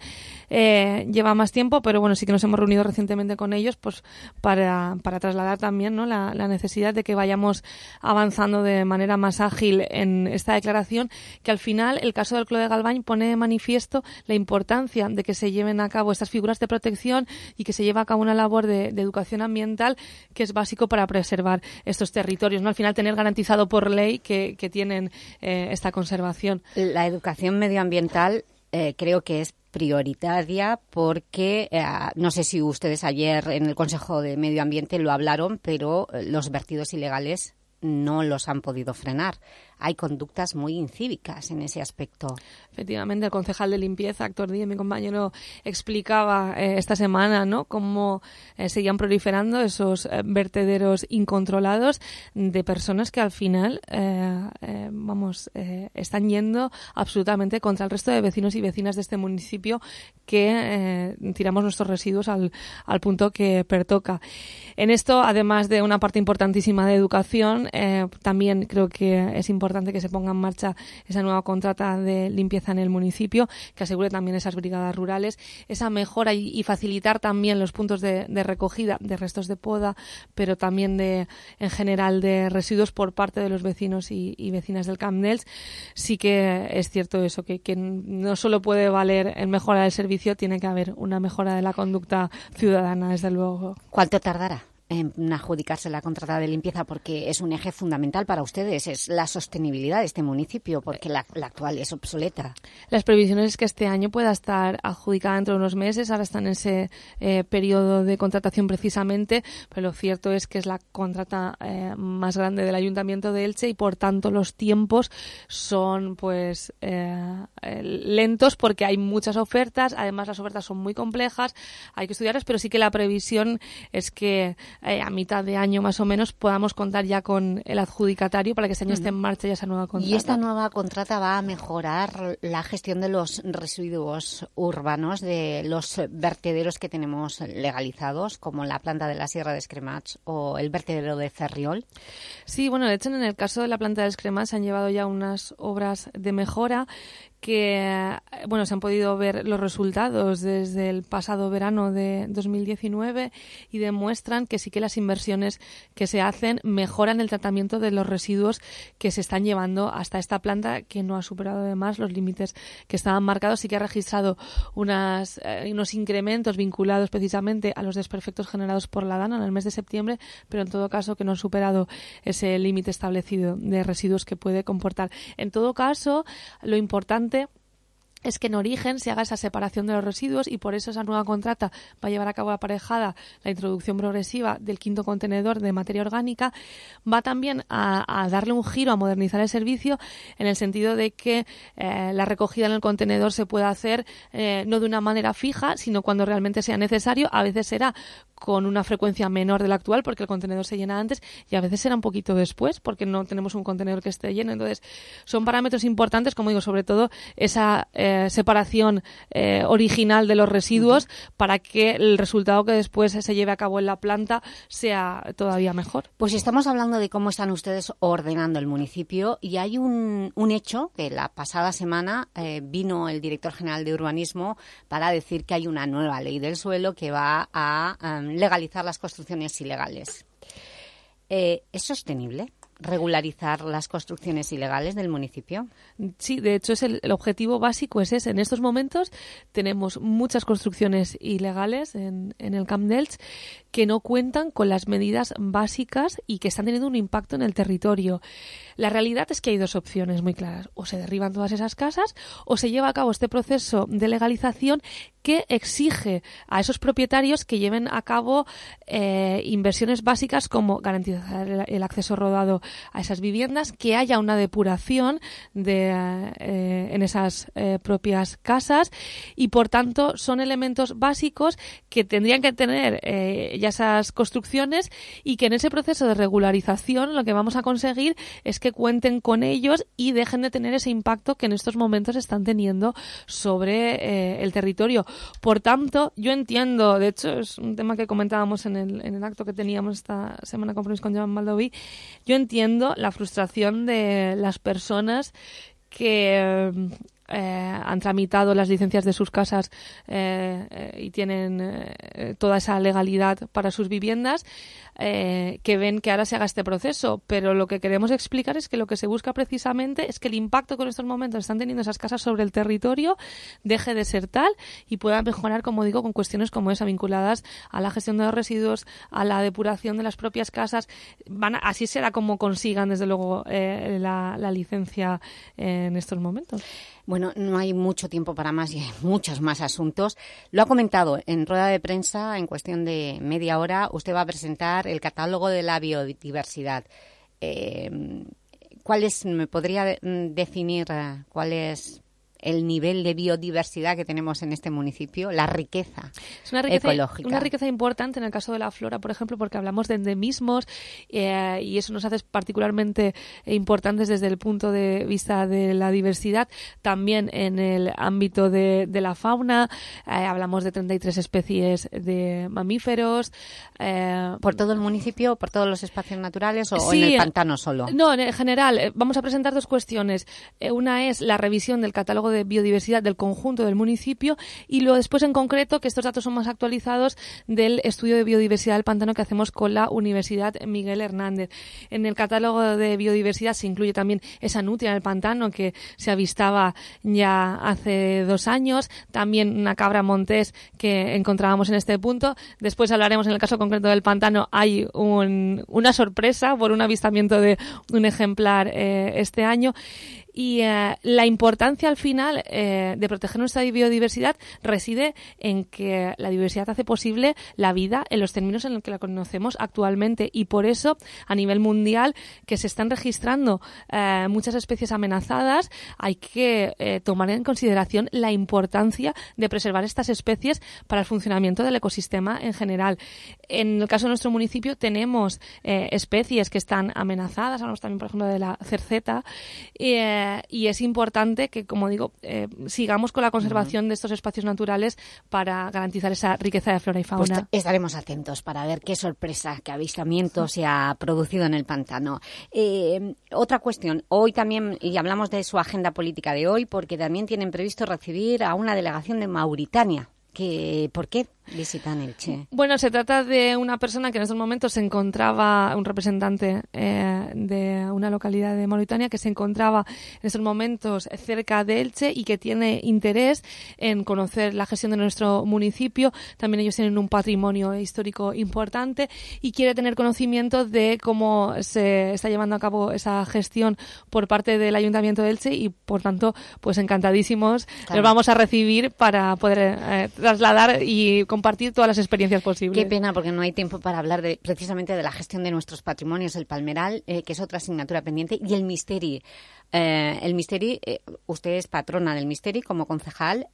eh, lleva más tiempo, pero bueno, sí que nos hemos reunido recientemente con ellos pues para, para trasladar también ¿no? la, la necesidad de que vayamos avanzando de manera más ágil en esta declaración, que al final el caso del Clo de Galván pone de manifiesto la importancia de que se lleven a cabo estas figuras de protección y que se lleve a cabo una labor de, educación ambiental que es básico para preservar estos territorios. ¿no? Al final tener garantizado por ley que, que tienen eh, esta conservación. La educación medioambiental eh, creo que es prioritaria porque, eh, no sé si ustedes ayer en el Consejo de Medio Ambiente lo hablaron, pero eh, los vertidos ilegales no los han podido frenar. Hay conductas muy incívicas en ese aspecto. Efectivamente, el concejal de limpieza, Actor Díaz, mi compañero, explicaba eh, esta semana ¿no? cómo eh, seguían proliferando esos eh, vertederos incontrolados de personas que al final vamos están yendo absolutamente contra el resto de vecinos y vecinas de este municipio que tiramos nuestros residuos al, al punto que pertoca. En esto, además de una parte importantísima de educación, también creo que es importante que se ponga en marcha esa nueva contrata de limpieza en el municipio, que asegure también esas brigadas rurales, esa mejora y, facilitar también los puntos de, recogida de restos de poda, pero también de, en general, de residuos por parte de los vecinos y, vecinas del Camp Nels. Sí que es cierto eso, que, que no solo puede valer el mejorar el servicio, tiene que haber una mejora de la conducta ciudadana, desde luego. ¿Cuánto tardará en adjudicarse la contrata de limpieza? Porque es un eje fundamental para ustedes, es la sostenibilidad de este municipio, porque la, actual es obsoleta. Las previsiones es que este año pueda estar adjudicada dentro de unos meses, ahora están en ese eh, periodo de contratación precisamente, pero lo cierto es que es la contrata eh, más grande del Ayuntamiento de Elche y por tanto los tiempos son pues eh, lentos porque hay muchas ofertas, además las ofertas son muy complejas, hay que estudiarlas, pero sí que la previsión es que eh, a mitad de año más o menos podamos contar ya con el adjudicatario para que este año esté en marcha ya esa nueva contrata. Y esta nueva contrata va a mejorar la gestión de los residuos urbanos, de los vertederos que tenemos legalizados, como la planta de la Sierra de Escremats o el vertedero de Ferriol. Sí, bueno, de hecho, en el caso de la planta de Escremas se han llevado ya unas obras de mejora que, bueno, se han podido ver los resultados desde el pasado verano de 2019 y demuestran que sí que las inversiones que se hacen mejoran el tratamiento de los residuos que se están llevando hasta esta planta que no ha superado además los límites que estaban marcados y que ha registrado unas, eh, unos incrementos vinculados precisamente a los desperfectos generados por la DANA en el mes de septiembre, pero en todo caso que no han superado ese límite establecido de residuos que puede comportar. En todo caso, lo importante es que en origen se haga esa separación de los residuos y por eso esa nueva contrata va a llevar a cabo aparejada la introducción progresiva del quinto contenedor de materia orgánica. Va también a, darle un giro, a modernizar el servicio en el sentido de que eh, la recogida en el contenedor se pueda hacer eh, no de una manera fija, sino cuando realmente sea necesario. A veces será con una frecuencia menor de la actual porque el contenedor se llena antes y a veces será un poquito después porque no tenemos un contenedor que esté lleno. Entonces, son parámetros importantes, como digo, sobre todo esa eh, separación eh, original de los residuos para que el resultado que después se lleve a cabo en la planta sea todavía mejor. Pues estamos hablando de cómo están ustedes ordenando el municipio y hay un, un hecho que la pasada semana eh, vino el director general de urbanismo para decir que hay una nueva ley del suelo que va a um, legalizar las construcciones ilegales. Eh, ¿Es sostenible regularizar las construcciones ilegales del municipio? Sí, de hecho es el, objetivo básico es ese. En estos momentos tenemos muchas construcciones ilegales en, en el Camp Delch que no cuentan con las medidas básicas y que están teniendo un impacto en el territorio. La realidad es que hay dos opciones muy claras. O se derriban todas esas casas o se lleva a cabo este proceso de legalización que exige a esos propietarios que lleven a cabo eh, inversiones básicas como garantizar el, acceso rodado a esas viviendas, que haya una depuración de, eh, en esas eh, propias casas y, por tanto, son elementos básicos que tendrían que tener ya esas construcciones y que en ese proceso de regularización lo que vamos a conseguir es que cuenten con ellos y dejen de tener ese impacto que en estos momentos están teniendo sobre eh, el territorio. Por tanto, yo entiendo, de hecho es un tema que comentábamos en el, en el acto que teníamos esta semana con con Joan Baldoví, yo entiendo la frustración de las personas que eh, han tramitado las licencias de sus casas eh, eh, y tienen eh, toda esa legalidad para sus viviendas, eh, que ven que ahora se haga este proceso. Pero lo que queremos explicar es que lo que se busca precisamente es que el impacto que en estos momentos están teniendo esas casas sobre el territorio deje de ser tal y pueda mejorar, como digo, con cuestiones como esa, vinculadas a la gestión de los residuos, a la depuración de las propias casas. Van a, así será como consigan, desde luego, eh, la, licencia en estos momentos. Bueno, no hay mucho tiempo para más y hay muchos más asuntos. Lo ha comentado en rueda de prensa, en cuestión de media hora, usted va a presentar el catálogo de la biodiversidad. Eh, ¿Cuál es, me podría mm, definir eh, cuál es el nivel de biodiversidad que tenemos en este municipio? La riqueza, Es una riqueza, ecológica. una riqueza importante en el caso de la flora, por ejemplo, porque hablamos de endemismos eh, y eso nos hace particularmente importantes desde el punto de vista de la diversidad. También en el ámbito de, de la fauna, eh, hablamos de 33 especies de mamíferos. eh, ¿Por todo el municipio, por todos los espacios naturales o Sí, en el pantano solo? No, en general, vamos a presentar dos cuestiones. Una es la revisión del catálogo de biodiversidad del conjunto del municipio y luego después en concreto, que estos datos son más actualizados, del estudio de biodiversidad del pantano que hacemos con la Universidad Miguel Hernández. En el catálogo de biodiversidad se incluye también esa nutria del pantano que se avistaba ya hace dos años, también una cabra montés que encontrábamos en este punto. Después hablaremos en el caso concreto del pantano, hay un- una sorpresa por un avistamiento de un ejemplar eh, este año. Y eh, la importancia al final eh, de proteger nuestra biodiversidad reside en que la diversidad hace posible la vida en los términos en los que la conocemos actualmente. Y por eso a nivel mundial que se están registrando eh, muchas especies amenazadas hay que eh, tomar en consideración la importancia de preservar estas especies para el funcionamiento del ecosistema en general. En el caso de nuestro municipio tenemos eh, especies que están amenazadas, hablamos también por ejemplo de la cerceta y es importante que, como digo, eh, sigamos con la conservación de estos espacios naturales para garantizar esa riqueza de flora y fauna. Pues estaremos atentos para ver qué sorpresa, qué avistamiento se ha producido en el pantano. Eh, otra cuestión, hoy también, y hablamos de su agenda política de hoy, porque también tienen previsto recibir a una delegación de Mauritania. ¿Por qué visitan Elche? Bueno, se trata de una persona que en estos momentos se encontraba, un representante eh, de una localidad de Mauritania que se encontraba en estos momentos cerca de Elche y que tiene interés en conocer la gestión de nuestro municipio. También ellos tienen un patrimonio histórico importante y quiere tener conocimiento de cómo se está llevando a cabo esa gestión por parte del Ayuntamiento de Elche y, por tanto, pues encantadísimos Claro. les vamos a recibir para poder eh, trasladar y compartir todas las experiencias posibles. Qué pena, porque no hay tiempo para hablar de, precisamente de la gestión de nuestros patrimonios, el palmeral, eh, que es otra asignatura pendiente, y el Misteri. Eh, el Misteri, eh, usted es patrona del Misteri como concejal.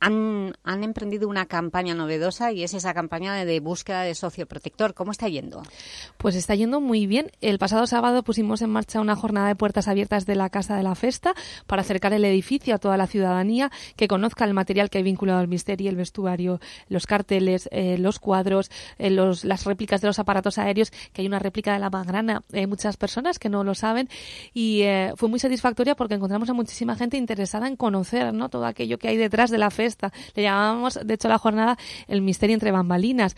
Eh, han, han emprendido una campaña novedosa y es esa campaña de, búsqueda de socio protector. ¿Cómo está yendo? Pues está yendo muy bien. El pasado sábado pusimos en marcha una jornada de puertas abiertas de la Casa de la Festa para acercar el edificio a toda la ciudadanía, que conozca el material que hay vinculado al misterio, el vestuario, los carteles, eh, los cuadros, eh, los, las réplicas de los aparatos aéreos, que hay una réplica de la Magrana. Hay muchas personas que no lo saben y eh, fue muy satisfactoria porque encontramos a muchísima gente interesada en conocer ¿no? todo aquello que hay detrás de la festa. Le llamábamos, de hecho, la jornada el misterio entre bambalinas.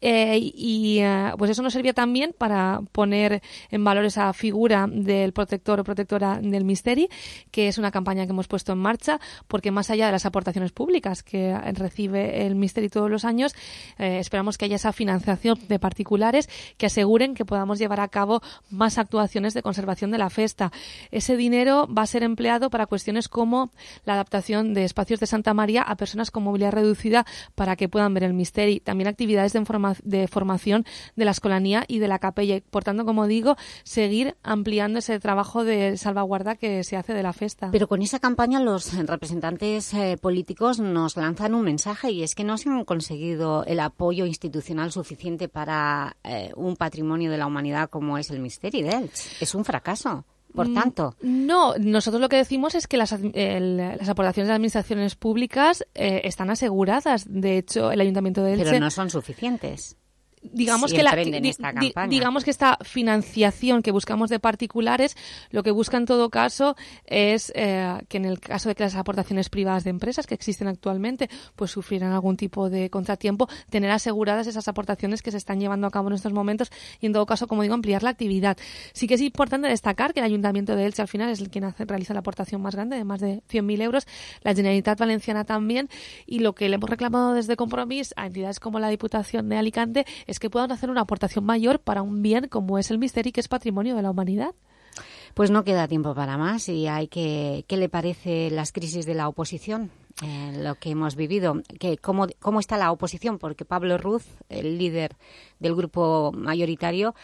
Eh, y eh, pues eso nos servía también para poner en valor esa figura del protector o protectora del Misteri, que es una campaña que hemos puesto en marcha, porque más allá de las aportaciones públicas que recibe el Misteri todos los años, eh, esperamos que haya esa financiación de particulares que aseguren que podamos llevar a cabo más actuaciones de conservación de la festa. Ese dinero va a ser empleado para cuestiones como la adaptación de espacios de Santa María a personas con movilidad reducida para que puedan ver el Misteri. También actividades de, formación de la escolanía y de la capella. Por tanto, como digo, seguir ampliando ese trabajo de salvaguarda que se hace de la festa. Pero con esa campaña los representantes eh, políticos nos lanzan un mensaje y es que no se han conseguido el apoyo institucional suficiente para eh, un patrimonio de la humanidad como es el Misteri de. Es un fracaso. Por Mm, tanto, No, nosotros lo que decimos es que las, el- las aportaciones de administraciones públicas eh, están aseguradas. De hecho, el Ayuntamiento de Elche... pero no son suficientes. Digamos que la di- esta di- digamos que esta financiación que buscamos de particulares lo que busca en todo caso es eh, que en el caso de que las aportaciones privadas de empresas que existen actualmente pues sufrieran algún tipo de contratiempo tener aseguradas esas aportaciones que se están llevando a cabo en estos momentos y en todo caso como digo ampliar la actividad. Sí que es importante destacar que el Ayuntamiento de Elche al final es el quien hace, realiza la aportación más grande de más de 100.000 euros la Generalitat Valenciana también y lo que le hemos reclamado desde Compromís a entidades como la Diputación de Alicante es que puedan hacer una aportación mayor para un bien como es el Misteri, que es patrimonio de la humanidad. Pues no queda tiempo para más y hay que... ¿Qué le parece las crisis de la oposición? Eh, lo que hemos vivido, que cómo, cómo está la oposición, porque Pablo Ruz, el líder del grupo mayoritario,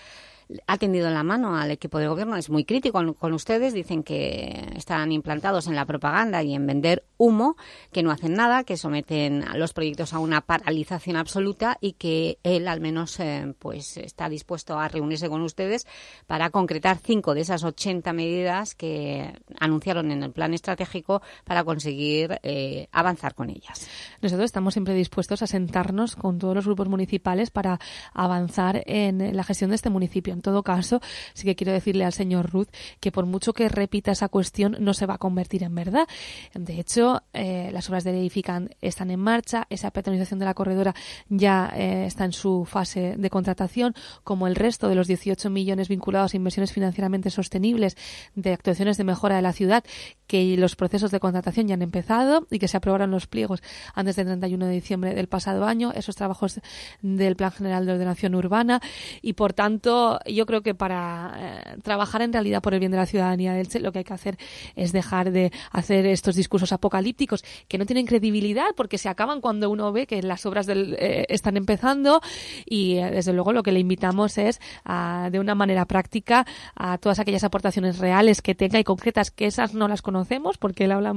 ha tendido la mano al equipo de gobierno, es muy crítico con, con, ustedes, dicen que están implantados en la propaganda y en vender humo, que no hacen nada, que someten a los proyectos a una paralización absoluta y que él al menos eh, pues está dispuesto a reunirse con ustedes para concretar cinco de esas 80 medidas que anunciaron en el plan estratégico para conseguir eh, avanzar con ellas. Nosotros estamos siempre dispuestos a sentarnos con todos los grupos municipales para avanzar en la gestión de este municipio. En todo caso, sí que quiero decirle al señor Ruth que por mucho que repita esa cuestión, no se va a convertir en verdad. De hecho, eh, las obras de Edifican están en marcha, esa peatonalización de la corredora ya eh, está en su fase de contratación, como el resto de los 18 millones vinculados a inversiones financieramente sostenibles de actuaciones de mejora de la ciudad, que los procesos de contratación ya han empezado y que se aprobaron los pliegos antes del 31 de diciembre del pasado año, esos trabajos del Plan General de Ordenación Urbana y, por tanto, yo creo que para eh, trabajar en realidad por el bien de la ciudadanía del Che, lo que hay que hacer es dejar de hacer estos discursos apocalípticos que no tienen credibilidad porque se acaban cuando uno ve que las obras del, eh, están empezando y eh, desde luego lo que le invitamos es a, de una manera práctica a todas aquellas aportaciones reales que tenga y concretas que esas no las conocemos porque él habla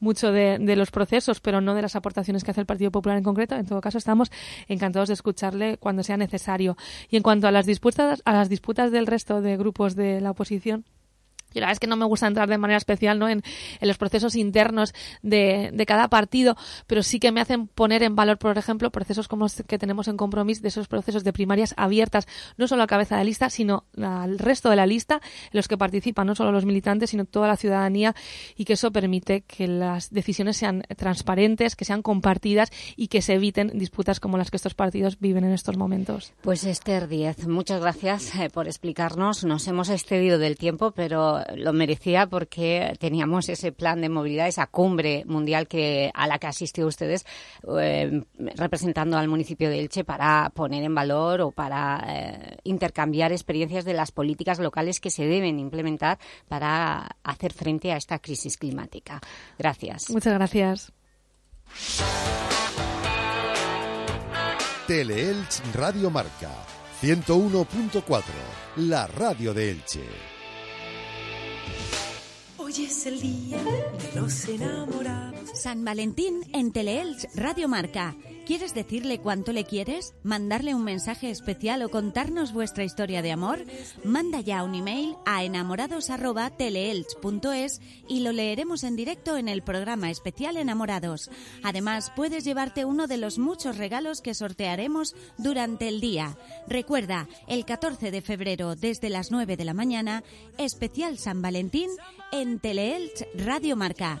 mucho de, de los procesos pero no de las aportaciones que hace el Partido Popular en concreto. En todo caso estamos encantados de escucharle cuando sea necesario. Y en cuanto a las disputas, a las disputas del resto de grupos de la oposición, yo la verdad es que no me gusta entrar de manera especial ¿no? en, en los procesos internos de, de, cada partido, pero sí que me hacen poner en valor, por ejemplo, procesos como los que tenemos en compromiso, de esos procesos de primarias abiertas, no solo a cabeza de lista, sino al resto de la lista, en los que participan no solo los militantes, sino toda la ciudadanía, y que eso permite que las decisiones sean transparentes, que sean compartidas y que se eviten disputas como las que estos partidos viven en estos momentos. Pues Esther Díez, muchas gracias eh, por explicarnos. Nos hemos excedido del tiempo, pero lo merecía porque teníamos ese plan de movilidad, esa cumbre mundial que a la que asistió ustedes eh, representando al municipio de Elche para poner en valor o para eh, intercambiar experiencias de las políticas locales que se deben implementar para hacer frente a esta crisis climática. Gracias. Muchas gracias. Teleelch Radio Marca 101.4, la radio de Elche. Hoy es el día de los enamorados. San Valentín en Teleelch Radio Marca. ¿Quieres decirle cuánto le quieres? ¿Mandarle un mensaje especial o contarnos vuestra historia de amor? Manda ya un email a enamorados@teleelch.es y lo leeremos en directo en el programa especial Enamorados. Además, puedes llevarte uno de los muchos regalos que sortearemos durante el día. Recuerda, el 14 de febrero desde las 9 de la mañana, especial San Valentín en Teleelch Radio Marca.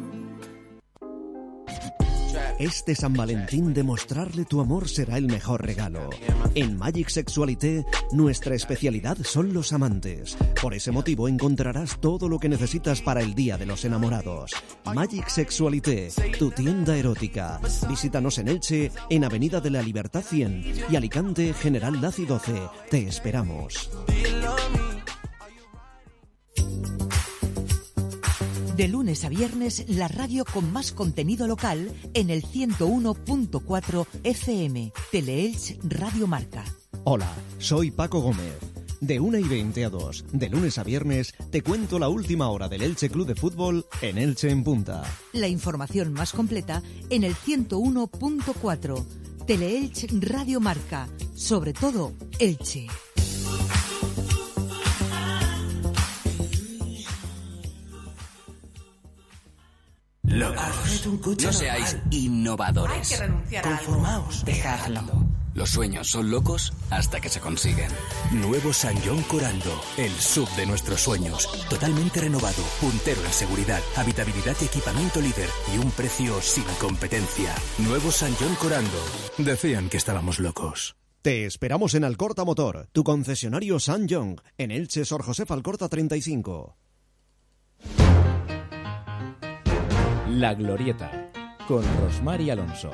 Este San Valentín demostrarle tu amor será el mejor regalo. En Magic Sexualité, nuestra especialidad son los amantes. Por ese motivo encontrarás todo lo que necesitas para el Día de los Enamorados. Magic Sexualité, tu tienda erótica. Visítanos en Elche, en Avenida de la Libertad 100 y Alicante, General Laci 12. Te esperamos. De lunes a viernes, la radio con más contenido local en el 101.4 FM. Teleelch Radio Marca. Hola, soy Paco Gómez. De 1 y 20 a 2, de lunes a viernes, te cuento la última hora del Elche Club de Fútbol en Elche en Punta. La información más completa en el 101.4. Teleelch Radio Marca. Sobre todo, Elche. Locos. No seáis innovadores. Hay que renunciar a. Conformaos. Dejadlo. Los sueños son locos hasta que se consiguen. Nuevo San John Corando, el sub de nuestros sueños. Totalmente renovado, puntero en seguridad, habitabilidad y equipamiento líder y un precio sin competencia. Nuevo San John Corando. Decían que estábamos locos. Te esperamos en Alcorta Motor, tu concesionario San Young, en Elche Sor José Alcorta 35. La Glorieta, con Rosmar y Alonso.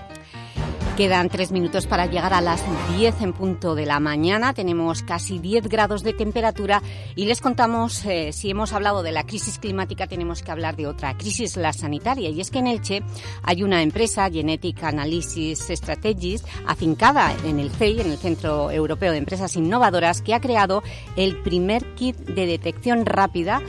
Quedan tres minutos para llegar a las 10 en punto de la mañana. Tenemos casi 10 grados de temperatura y les contamos, eh, si hemos hablado de la crisis climática, tenemos que hablar de otra crisis, la sanitaria. Y es que en Elche hay una empresa, Genetic Analysis Strategies, afincada en el CEI, en el Centro Europeo de Empresas Innovadoras, que ha creado el primer kit de detección rápida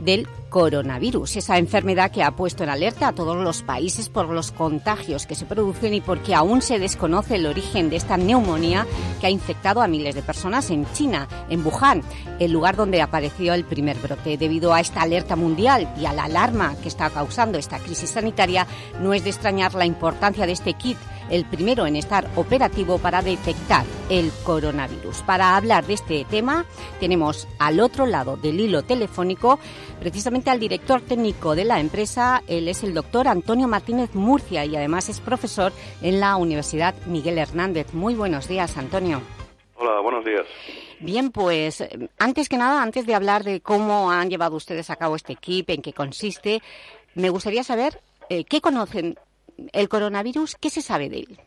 del coronavirus, esa enfermedad que ha puesto en alerta a todos los países por los contagios que se producen y porque aún se desconoce el origen de esta neumonía que ha infectado a miles de personas en China, en Wuhan, el lugar donde apareció el primer brote. Debido a esta alerta mundial y a la alarma que está causando esta crisis sanitaria, no es de extrañar la importancia de este kit el primero en estar operativo para detectar el coronavirus. Para hablar de este tema tenemos al otro lado del hilo telefónico precisamente al director técnico de la empresa, él es el doctor Antonio Martínez Murcia y además es profesor en la Universidad Miguel Hernández. Muy buenos días, Antonio. Hola, buenos días. Bien, pues antes que nada, antes de hablar de cómo han llevado ustedes a cabo este equipo, en qué consiste, me gustaría saber eh, qué conocen el coronavirus, qué se sabe de él.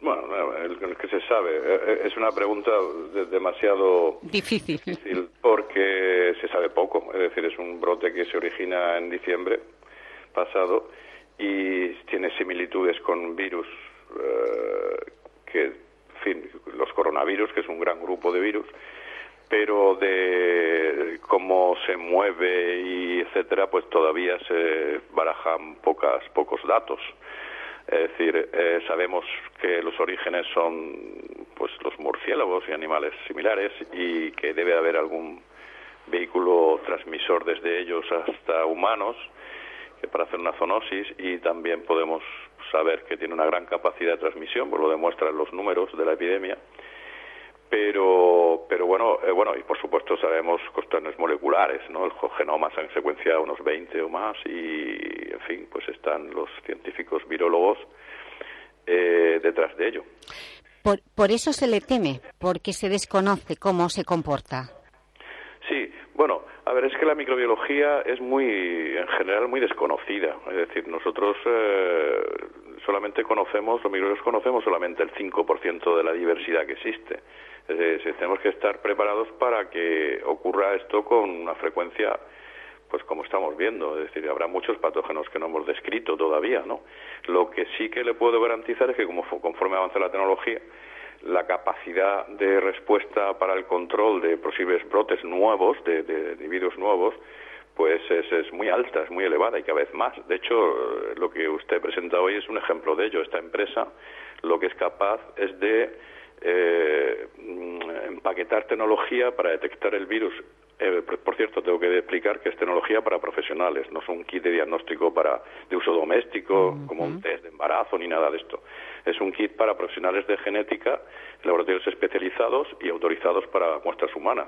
Bueno, el, el que se sabe eh, es una pregunta de- demasiado Difícil. difícil porque se sabe poco. Es decir, es un brote que se origina en diciembre pasado y tiene similitudes con virus eh, que, en fin, los coronavirus, que es un gran grupo de virus, pero de cómo se mueve y etcétera, pues todavía se barajan pocas, pocos datos. Es decir, eh, sabemos que los orígenes son pues los murciélagos y animales similares y que debe haber algún vehículo transmisor desde ellos hasta humanos que para hacer una zoonosis y también podemos saber que tiene una gran capacidad de transmisión, pues lo demuestran los números de la epidemia. Pero, pero bueno, eh, bueno, y por supuesto sabemos cuestiones moleculares, ¿no? El genoma se han secuenciado unos 20 o más y, en fin, pues están los científicos virólogos eh, detrás de ello. Por, por eso se le teme, porque se desconoce cómo se comporta. Sí, bueno, a ver, es que la microbiología es muy, en general, muy desconocida. Es decir, nosotros eh, solamente conocemos, los microbiólogos conocemos solamente el 5% de la diversidad que existe. Decir, tenemos que estar preparados para que ocurra esto con una frecuencia, pues como estamos viendo. Es decir, habrá muchos patógenos que no hemos descrito todavía, ¿no? Lo que sí que le puedo garantizar es que como, conforme avanza la tecnología, la capacidad de respuesta para el control de posibles brotes nuevos, de, de, de virus nuevos, pues es, es, muy alta, es muy elevada y cada vez más. De hecho, lo que usted presenta hoy es un ejemplo de ello. Esta empresa lo que es capaz es de eh, empaquetar tecnología para detectar el virus. Eh, por, por, cierto, tengo que explicar que es tecnología para profesionales, no es un kit de diagnóstico para de uso doméstico, uh -huh. como un test de embarazo ni nada de esto. Es un kit para profesionales de genética, laboratorios especializados y autorizados para muestras humanas.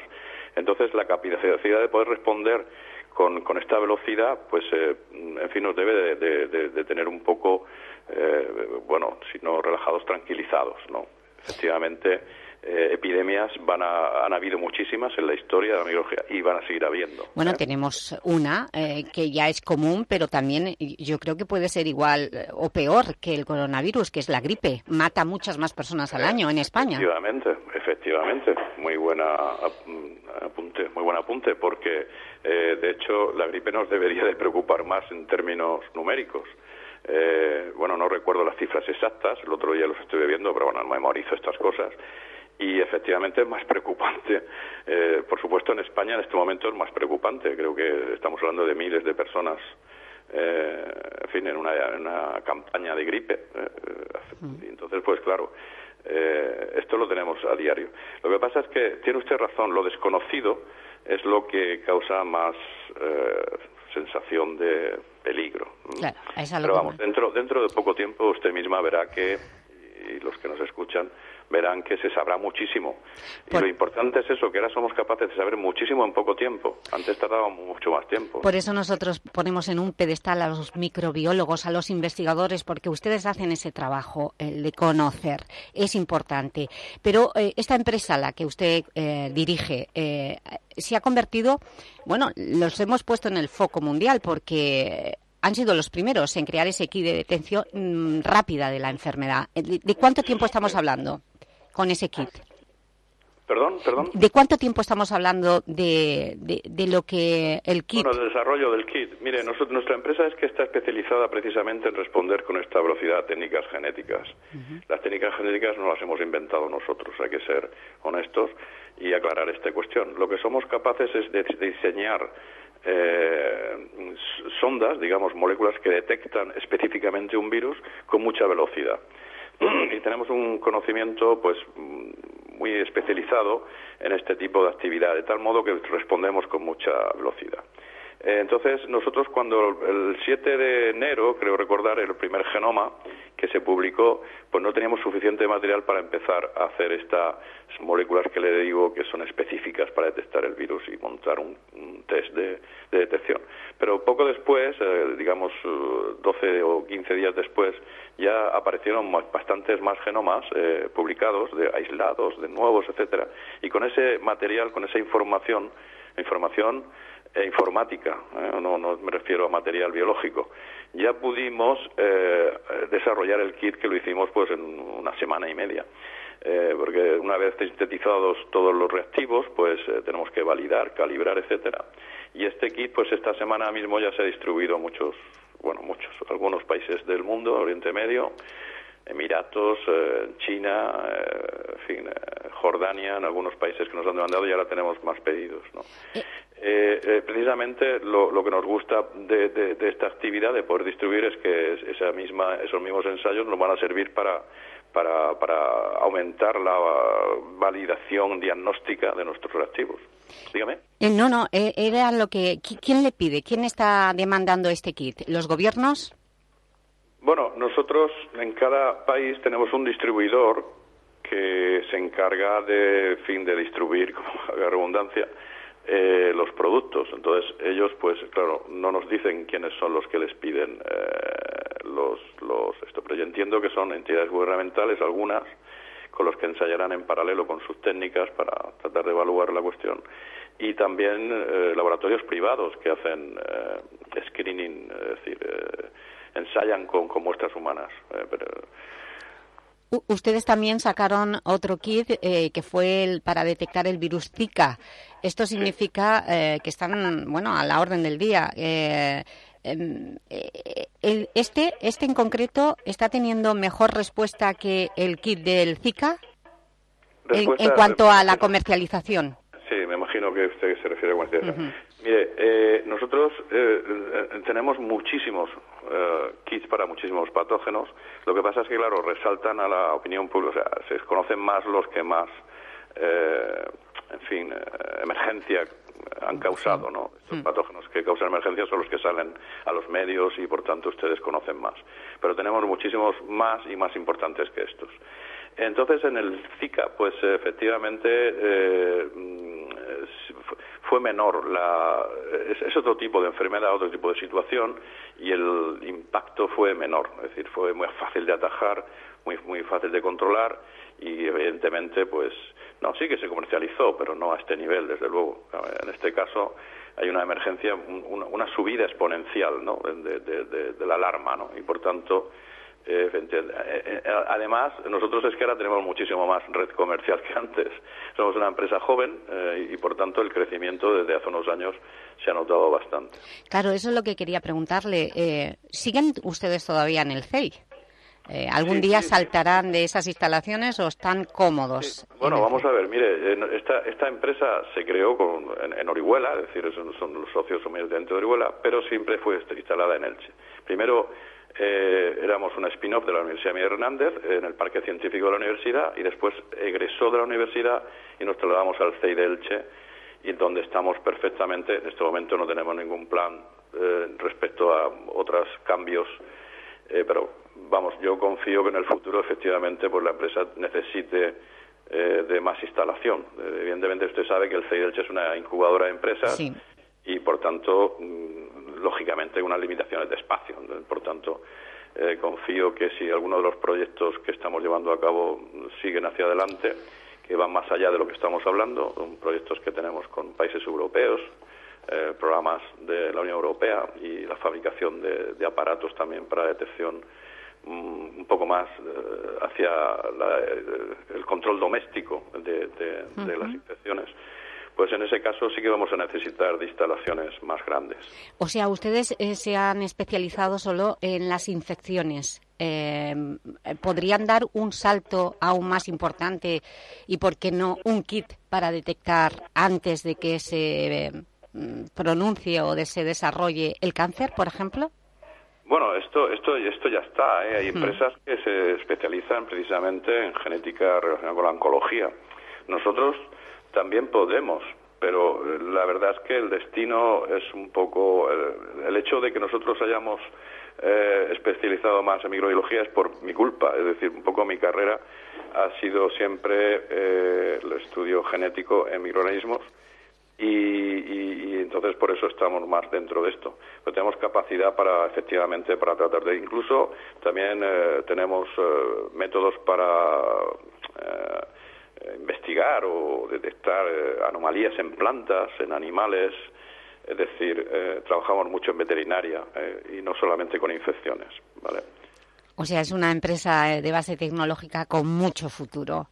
Entonces, la capacidad de poder responder con, con esta velocidad, pues, eh, en fin, nos debe de, de, de, de tener un poco, eh, bueno, si no relajados, tranquilizados, ¿no? Efectivamente, eh, epidemias van a, han habido muchísimas en la historia de la microbiología y van a seguir habiendo. Bueno, tenemos una eh, que ya es común, pero también yo creo que puede ser igual eh, o peor que el coronavirus, que es la gripe. Mata muchas más personas al año en España. Efectivamente, efectivamente. Muy buena apunte, muy buen apunte, porque eh, de hecho la gripe nos debería de preocupar más en términos numéricos. Eh, bueno, no recuerdo las cifras exactas, el otro día los estuve viendo, pero bueno, no memorizo estas cosas. y efectivamente es más preocupante. Eh, por supuesto, en España en este momento es más preocupante. Creo que estamos hablando de miles de personas, eh, en fin, en una, en una campaña de gripe. Eh, y entonces, pues claro, eh, esto lo tenemos a diario. Lo que pasa es que tiene usted razón, lo desconocido es lo que causa más eh, sensación de peligro. Claro, Pero vamos, dentro, dentro de poco tiempo usted misma verá que, y los que nos escuchan, verán que se sabrá muchísimo. Y lo importante es eso, que ahora somos capaces de saber muchísimo en poco tiempo. Antes tardábamos mucho más tiempo. Por eso nosotros ponemos en un pedestal a los microbiólogos, a los investigadores, porque ustedes hacen ese trabajo el de conocer. Es importante. Pero eh, esta empresa, la que usted eh, dirige, eh, se ha convertido, bueno, los hemos puesto en el foco mundial porque han sido los primeros en crear ese kit de detención mm, rápida de la enfermedad. Eh, ¿De, de cuánto tiempo estamos hablando con ese kit? Perdón, perdón. ¿De cuánto tiempo estamos hablando de, de, de lo que el kit... Bueno, el desarrollo del kit. Mire, nosotros, nuestra empresa es que está especializada precisamente en responder con esta velocidad a técnicas genéticas. Las técnicas genéticas no las hemos inventado nosotros, hay que ser honestos y aclarar esta cuestión. Lo que somos capaces es de, diseñar eh, sondas, digamos, moléculas que detectan específicamente un virus con mucha velocidad. y tenemos un conocimiento, pues, mm, muy especializado en este tipo de actividad, de tal modo que respondemos con mucha velocidad. Eh, Entonces, nosotros cuando el 7 de enero, creo recordar, el primer genoma que se publicó, pues no teníamos suficiente material para empezar a hacer estas moléculas que le digo que son específicas para detectar el virus y montar un, test de, de detección. Pero poco después, eh, digamos eh, 12 o 15 días después, ya aparecieron bastantes más genomas eh, publicados, de aislados, de nuevos, etcétera, y con ese material, con esa información, información e informática, eh, no, no me refiero a material biológico. Ya pudimos eh, eh, desarrollar el kit que lo hicimos pues en una semana y media. Eh, porque una vez sintetizados todos los reactivos, pues eh, tenemos que validar, calibrar, etcétera. Y este kit, pues esta semana mismo ya se ha distribuido a muchos, bueno, muchos, algunos países del mundo, Oriente Medio, Emiratos, eh, China, eh, en fin, eh, Jordania, en algunos países que nos han demandado y ahora tenemos más pedidos, ¿no? Eh, eh, precisamente lo, lo que nos gusta de, de- de esta actividad de poder distribuir es que es- esa misma, esos mismos ensayos nos van a servir para, para, para aumentar la validación diagnóstica de nuestros reactivos. Dígame. Eh, no, no, eh, era lo que... qui- ¿Quién le pide? ¿Quién está demandando este kit? ¿Los gobiernos? Bueno, nosotros en cada país tenemos un distribuidor que se encarga de, fin, de distribuir, como haga redundancia, eh, los productos. Entonces ellos, pues, claro, no nos dicen quiénes son los que les piden eh, los, los, esto, pero yo entiendo que son entidades gubernamentales, algunas, con los que ensayarán en paralelo con sus técnicas para tratar de evaluar la cuestión y también eh, laboratorios privados que hacen eh, screening, es decir, eh, ensayan con, con muestras humanas. eh, pero, ustedes también sacaron otro kit eh, que fue el para detectar el virus Zika. Esto significa eh, que están, bueno, a la orden del día. Eh, em, eh, el- este, este en concreto está teniendo mejor respuesta que el kit del Zika en, cuanto a la comercialización. Sí, me imagino que usted se refiere a comercialización. Mire, eh, nosotros eh, tenemos muchísimos eh, kits para muchísimos patógenos. Lo que pasa es que, claro, resaltan a la opinión pública, o sea, se conocen más los que más, eh, en fin, eh, emergencia han causado, ¿no? Estos patógenos que causan emergencia son los que salen a los medios y, por tanto, ustedes conocen más. Pero tenemos muchísimos más y más importantes que estos. Entonces, en el Zika, pues efectivamente eh, mm, fue menor. La, es, otro tipo de enfermedad, otro tipo de situación, y el impacto fue menor. Es decir, fue muy fácil de atajar, muy, muy fácil de controlar, y evidentemente, pues, no, sí que se comercializó, pero no a este nivel, desde luego. En este caso, hay una emergencia, un- una, subida exponencial, de- de la alarma, ¿no? Y por tanto, eh. Eh, eh, además, nosotros es que ahora tenemos muchísimo más red comercial que antes. Somos una empresa joven eh, y, por tanto, el crecimiento desde hace unos años se ha notado bastante. Claro, eso es lo que quería preguntarle. Eh, ¿Siguen ustedes todavía en el CEI? Eh, ¿Algún Sí, día sí, sí. saltarán de esas instalaciones o están cómodos? Bueno, vamos a ver, mire, esta, esta empresa se creó con, en, en Orihuela, es decir, son, son los socios son mayoritariamente de Orihuela, pero siempre fue instalada en Elche. Primero eh, éramos una spin-off de la Universidad Miguel Hernández en el Parque Científico de la Universidad y después egresó de la universidad y nos trasladamos al CEI de Elche y donde estamos perfectamente. En este momento no tenemos ningún plan eh, respecto a otros cambios, eh, pero vamos, yo confío que en el futuro efectivamente pues la empresa necesite eh, de más instalación. Evidentemente usted sabe que el CEI de Elche es una incubadora de empresas Sí. y por tanto, mm, lógicamente, hay unas limitaciones de espacio. Por tanto, eh, confío que si alguno de los proyectos que estamos llevando a cabo siguen hacia adelante, que van más allá de lo que estamos hablando, son proyectos que tenemos con países europeos, eh, programas de la Unión Europea y la fabricación de, de aparatos también para detección mm, un poco más eh, hacia la- el, el control doméstico de, de- de las infecciones. Pues en ese caso sí que vamos a necesitar de instalaciones más grandes. O sea, ustedes eh, se han especializado solo en las infecciones. Eh, ¿Podrían dar un salto aún más importante y, por qué no, un kit para detectar antes de que se eh, mm, pronuncie o de se desarrolle el cáncer, por ejemplo? Bueno, esto, esto, esto ya está. ¿eh? Hay empresas que se especializan precisamente en genética relacionada con la oncología. Nosotros también podemos, pero eh, la verdad es que el destino es un poco... El, el hecho de que nosotros hayamos eh, especializado más en microbiología es por mi culpa. Es decir, un poco mi carrera ha sido siempre eh, el estudio genético en microorganismos y, y- y entonces por eso estamos más dentro de esto. Pero tenemos capacidad para, efectivamente, para tratar de... Incluso también eh, tenemos eh, métodos para eh, eh, investigar o detectar eh, anomalías en plantas, en animales. Es decir, eh, trabajamos mucho en veterinaria eh, y no solamente con infecciones. ¿vale? O sea, es una empresa eh, de base tecnológica con mucho futuro.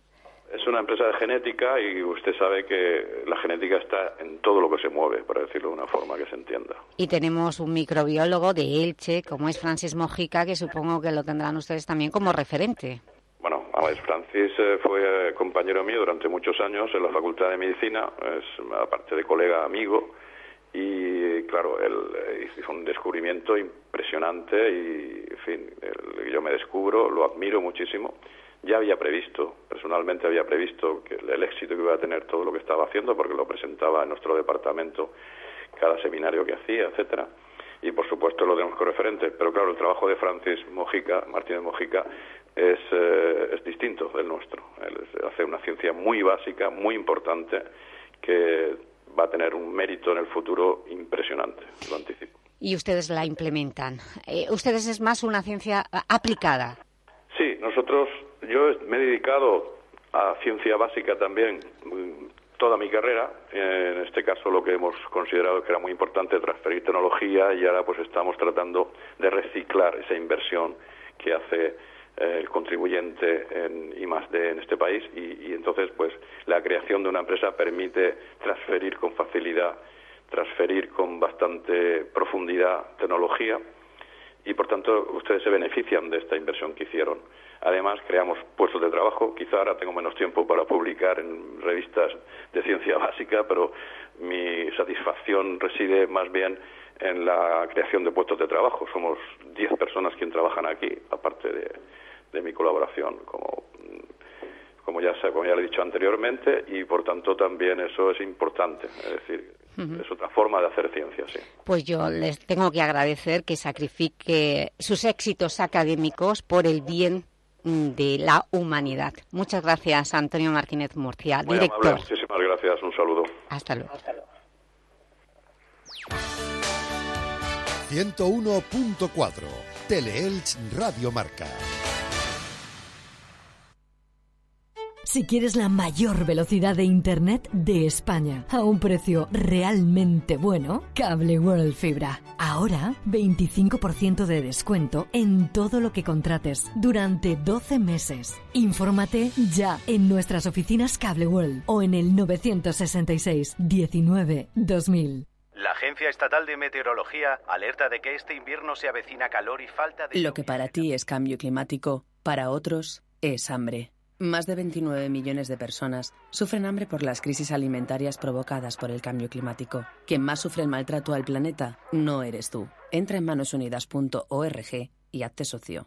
Es una empresa de genética y usted sabe que la genética está en todo lo que se mueve, para decirlo de una forma que se entienda. Y tenemos un microbiólogo de Elche, como es Francis Mojica, que supongo que lo tendrán ustedes también como referente. A Francis eh, fue eh, compañero mío durante muchos años en la Facultad de Medicina, es aparte de colega amigo, y claro, él eh, hizo un descubrimiento impresionante y, en fin, el- yo me descubro, lo admiro muchísimo. Ya había previsto, personalmente había previsto que el, el éxito que iba a tener todo lo que estaba haciendo, porque lo presentaba en nuestro departamento cada seminario que hacía, etcétera y por supuesto lo tenemos como referente. Pero claro, el trabajo de Francis Mojica, Martínez Mojica, es, eh, es distinto del nuestro. Él hace una ciencia muy básica, muy importante, que va a tener un mérito en el futuro impresionante, lo anticipo. Y ustedes la implementan. Eh, ustedes es más una ciencia eh, aplicada. Sí, nosotros, yo me he dedicado a ciencia básica también mm, toda mi carrera. En este caso lo que hemos considerado que era muy importante transferir tecnología y ahora pues estamos tratando de reciclar esa inversión que hace eh, el contribuyente en I más D en este país y, y entonces pues la creación de una empresa permite transferir con facilidad, transferir con bastante profundidad tecnología y por tanto ustedes se benefician de esta inversión que hicieron. Además, creamos puestos de trabajo. Quizá ahora tengo menos tiempo para publicar en revistas de ciencia básica, pero mi satisfacción reside más bien en la creación de puestos de trabajo. Somos 10 personas quien trabajan aquí, aparte de, de mi colaboración, como, como, ya, sé- como ya le he dicho anteriormente, y por tanto también eso es importante. Es decir, Ujú. es otra forma de hacer ciencia, sí. Pues yo les tengo que agradecer que sacrifique sus éxitos académicos por el bien mm, de la humanidad. Muchas gracias, Antonio Martínez Murcia, Muy director. amable, muchísimas gracias. Un saludo. Hasta luego. 101.4 Teleelch Radio Marca. Si quieres la mayor velocidad de Internet de España a un precio realmente bueno, Cable World Fibra. Ahora, 25% de descuento en todo lo que contrates durante 12 meses. Infórmate ya en nuestras oficinas Cable World o en el 966 19 2000. La Agencia Estatal de Meteorología alerta de que este invierno se avecina calor y falta de... Lo que para ti es cambio climático, para otros es hambre. Más de 29 millones de personas sufren hambre por las crisis alimentarias provocadas por el cambio climático. Quien más sufre el maltrato al planeta no eres tú. Entra en manosunidas.org y hazte socio.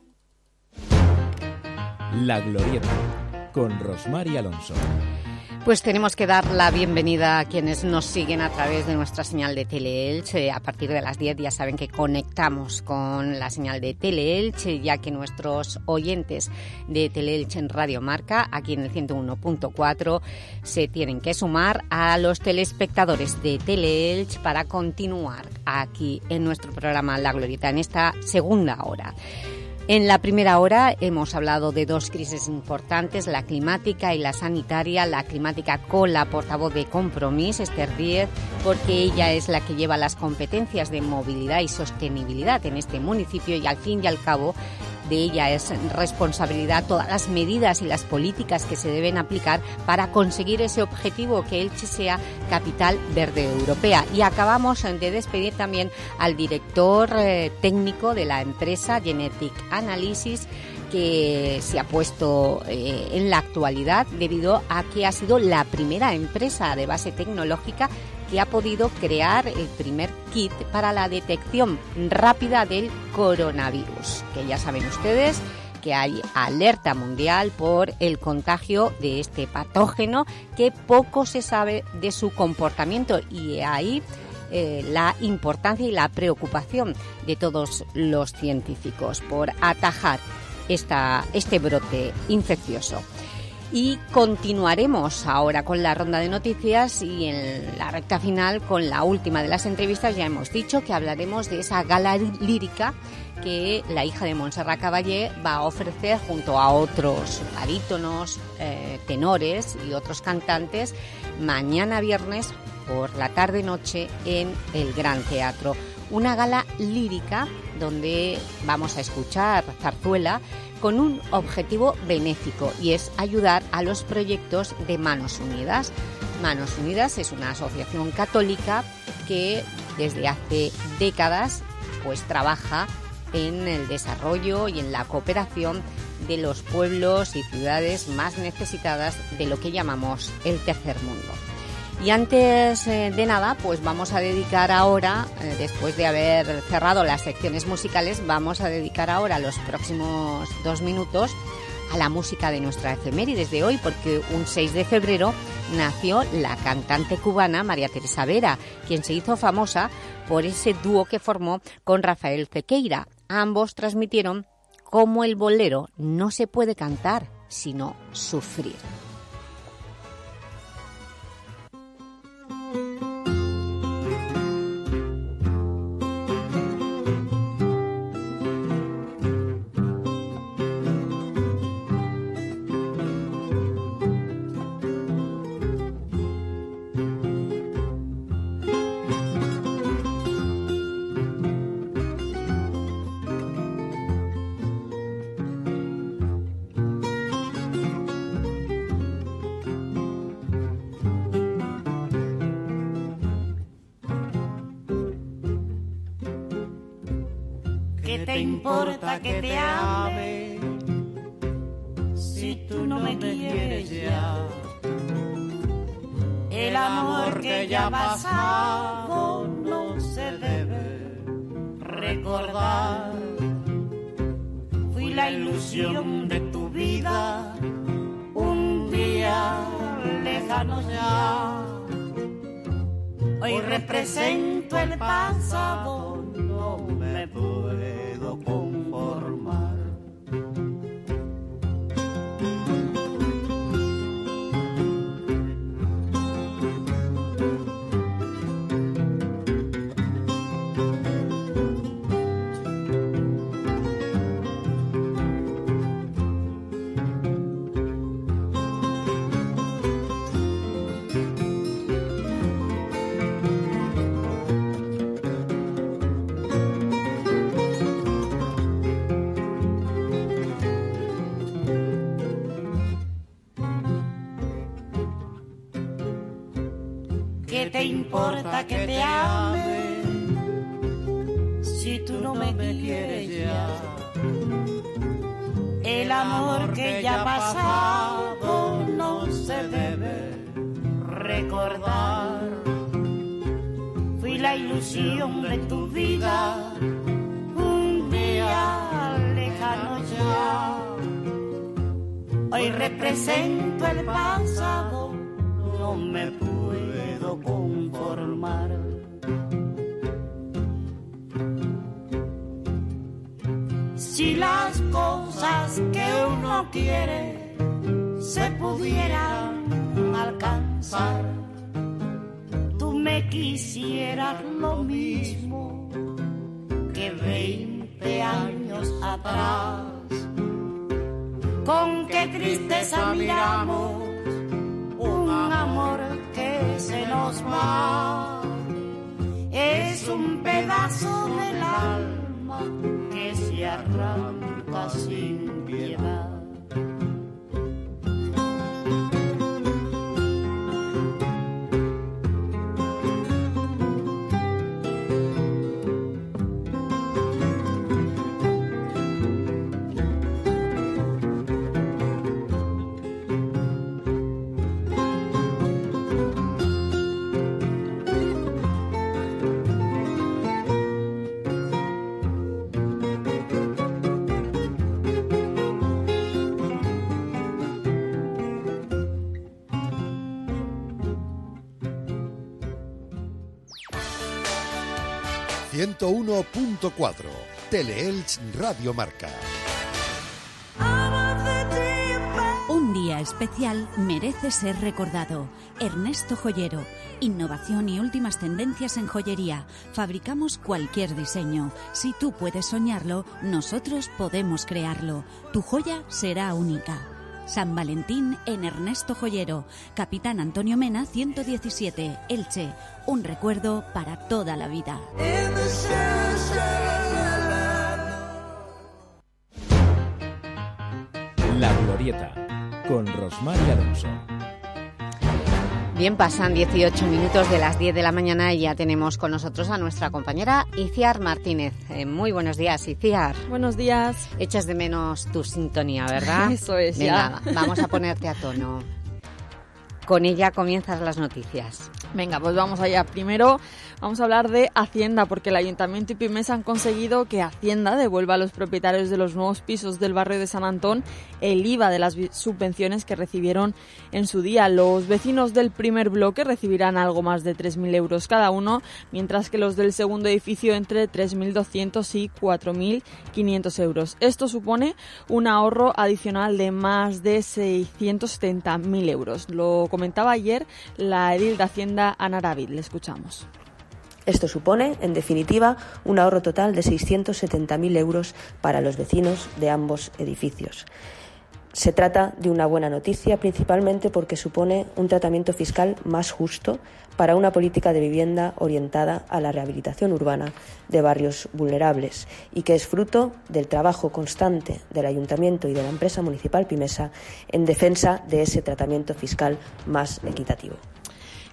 La Glorieta, con Rosmar y Alonso. Pues tenemos que dar la bienvenida a quienes nos siguen a través de nuestra señal de Teleelch. Eh, A partir de las 10 ya saben que conectamos con la señal de Teleelch, eh, ya que nuestros oyentes de Teleelch en Radio Marca, aquí en el 101.4, se tienen que sumar a los telespectadores de Teleelch para continuar aquí en nuestro programa La Glorieta en esta segunda hora. En la primera hora hemos hablado de dos crisis importantes, la climática y la sanitaria. La climática con la portavoz de Compromís, Esther Díez, porque ella es la que lleva las competencias de movilidad y sostenibilidad en este municipio y al fin y al cabo de ella es responsabilidad todas las medidas y las políticas que se deben aplicar para conseguir ese objetivo que Elche sea capital verde europea. Y acabamos de despedir también al director eh, técnico de la empresa Genetic Analysis que se ha puesto eh, en la actualidad debido a que ha sido la primera empresa de base tecnológica que ha podido crear el primer kit para la detección rápida del coronavirus, que ya saben ustedes que hay alerta mundial por el contagio de este patógeno que poco se sabe de su comportamiento y ahí eh, la importancia y la preocupación de todos los científicos por atajar esta, este brote infeccioso. Y continuaremos ahora con la ronda de noticias y en la recta final con la última de las entrevistas. Ya hemos dicho que hablaremos de esa gala lírica que la hija de Montserrat Caballé va a ofrecer junto a otros barítonos, eh, tenores y otros cantantes mañana viernes por la tarde-noche en el Gran Teatro. Una gala lírica donde vamos a escuchar zarzuela con un objetivo benéfico y es ayudar a los proyectos de Manos Unidas. Manos Unidas es una asociación católica que desde hace décadas pues trabaja en el desarrollo y en la cooperación de los pueblos y ciudades más necesitadas de lo que llamamos el tercer mundo. Y antes eh, de nada, pues vamos a dedicar ahora, eh, después de haber cerrado las secciones musicales, vamos a dedicar ahora los próximos dos minutos a la música de nuestra efemérides de hoy, porque un 6 de febrero nació la cantante cubana María Teresa Vera, quien se hizo famosa por ese dúo que formó con Rafael Cequeira. Ambos transmitieron cómo el bolero no se puede cantar, sino sufrir. ¿Qué te importa que te ame si tú no me quieres ya? El amor que ya pasado no se debe recordar. Fui la ilusión de tu vida un día lejano ya. Hoy represento el pasado, ...101.4... Teleelch Radio Marca. Un día especial merece ser recordado. Ernesto Joyero. Innovación y últimas tendencias en joyería. Fabricamos cualquier diseño. Si tú puedes soñarlo, nosotros podemos crearlo. Tu joya será única. San Valentín en Ernesto Joyero. Capitán Antonio Mena 117, Elche. Un recuerdo para toda la vida. La Glorieta, con Rosmar Alonso. Bien, pasan 18 minutos de las 10 de la mañana y ya tenemos con nosotros a nuestra compañera Iciar Martínez. Eh, muy buenos días, Iciar. Buenos días. Echas de menos tu sintonía, ¿verdad? Eso es, Venga, ya. vamos a ponerte a tono. Con ella comienzas las noticias. Venga, pues vamos allá. Primero vamos a hablar de Hacienda, porque el Ayuntamiento y Pymes han conseguido que Hacienda devuelva a los propietarios de los nuevos pisos del barrio de San Antón el IVA de las subvenciones que recibieron en su día. Los vecinos del primer bloque recibirán algo más de 3.000 euros cada uno, mientras que los del segundo edificio entre 3.200 y 4.500 euros. Esto supone un ahorro adicional de más de 670.000 euros. Lo comentaba ayer la edil de Hacienda David. Le escuchamos. Esto supone, en definitiva, un ahorro total de 670.000 euros para los vecinos de ambos edificios. Se trata de una buena noticia principalmente porque supone un tratamiento fiscal más justo para una política de vivienda orientada a la rehabilitación urbana de barrios vulnerables y que es fruto del trabajo constante del Ayuntamiento y de la empresa municipal Pimesa en defensa de ese tratamiento fiscal más equitativo.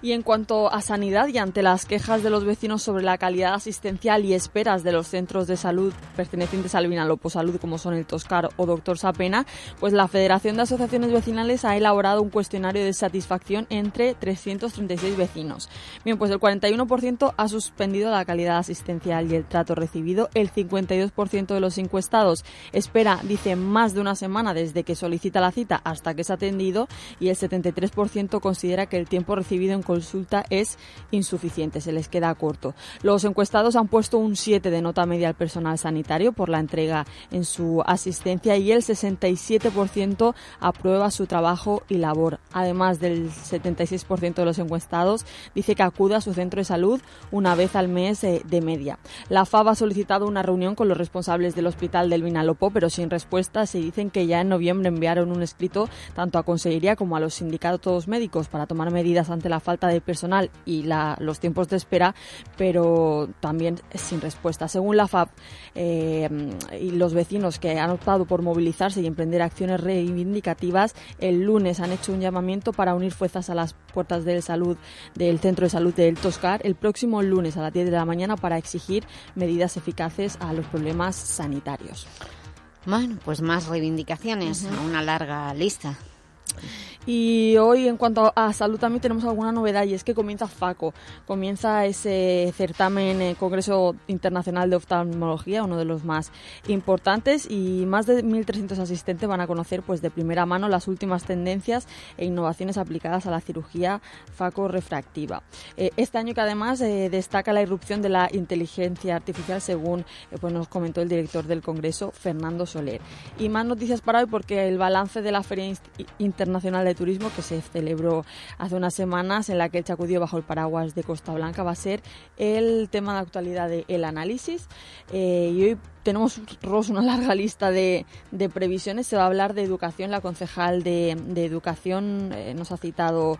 Y en cuanto a sanidad y ante las quejas de los vecinos sobre la calidad asistencial y esperas de los centros de salud pertenecientes al Vinalopó Salud, como son el Toscar o Doctor Sapena, pues la Federación de Asociaciones Vecinales ha elaborado un cuestionario de satisfacción entre 336 vecinos. Bien, pues el 41% ha suspendido la calidad asistencial y el trato recibido. El 52% de los encuestados espera, dice, más de una semana desde que solicita la cita hasta que es atendido y el 73% considera que el tiempo recibido en consulta es insuficiente, se les queda corto. Los encuestados han puesto un 7 de nota media al personal sanitario por la entrega en su asistencia y el 67% aprueba su trabajo y labor. Además del 76% de los encuestados dice que acude a su centro de salud una vez al mes eh, de media. La FAB ha solicitado una reunión con los responsables del hospital del Vinalopó, pero sin respuesta. Se dicen que ya en noviembre enviaron un escrito tanto a Consejería como a los sindicatos médicos para tomar medidas ante la falta falta de personal y la, los tiempos de espera, pero también sin respuesta. Según la FAP eh, y los vecinos que han optado por movilizarse y emprender acciones reivindicativas, el lunes han hecho un llamamiento para unir fuerzas a las puertas de salud del Centro de Salud del Toscar el próximo lunes a las 10 de la mañana para exigir medidas eficaces a los problemas sanitarios. Bueno, pues más reivindicaciones, una larga lista. Y hoy, en cuanto a salud, también tenemos alguna novedad y es que comienza FACO. Comienza ese certamen, eh, Congreso Internacional de Oftalmología, uno de los más importantes, y más de 1.300 asistentes van a conocer pues de primera mano las últimas tendencias e innovaciones aplicadas a la cirugía FACO refractiva. Eh, este año que además eh, destaca la irrupción de la inteligencia artificial, según pues nos comentó el director del Congreso, Fernando Soler. Y más noticias para hoy porque el balance de la Feria Internacional de Turismo que se celebró hace unas semanas en la que el chacudió bajo el paraguas de Costa Blanca va a ser el tema de actualidad del el análisis eh, y hoy tenemos, Ros, una larga lista de, de, previsiones. Se va a hablar de educación. La concejal de, de Educación eh, nos ha citado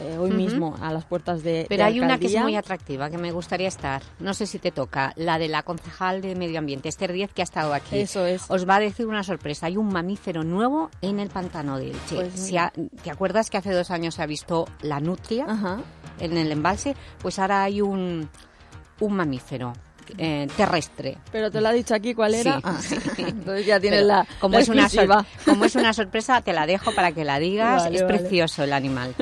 eh, hoy mismo a las puertas de Pero de hay una que es alcaldía. muy atractiva, que me gustaría estar. No sé si te toca. La de la concejal de Medio Ambiente, Esther Díez, que ha estado aquí. Eso es. Os va a decir una sorpresa. Hay un mamífero nuevo en el pantano de Elche. Pues Se ha- ¿Te acuerdas que hace dos años se ha visto la nutria en el embalse? Pues ahora hay un, un mamífero eh, terrestre. Pero te lo ha dicho aquí cuál era. Sí. Ah, entonces ya tienes Pero la, como la es una sor- exclusiva. como es una sorpresa te la dejo para que la digas Vale, es vale. precioso el animal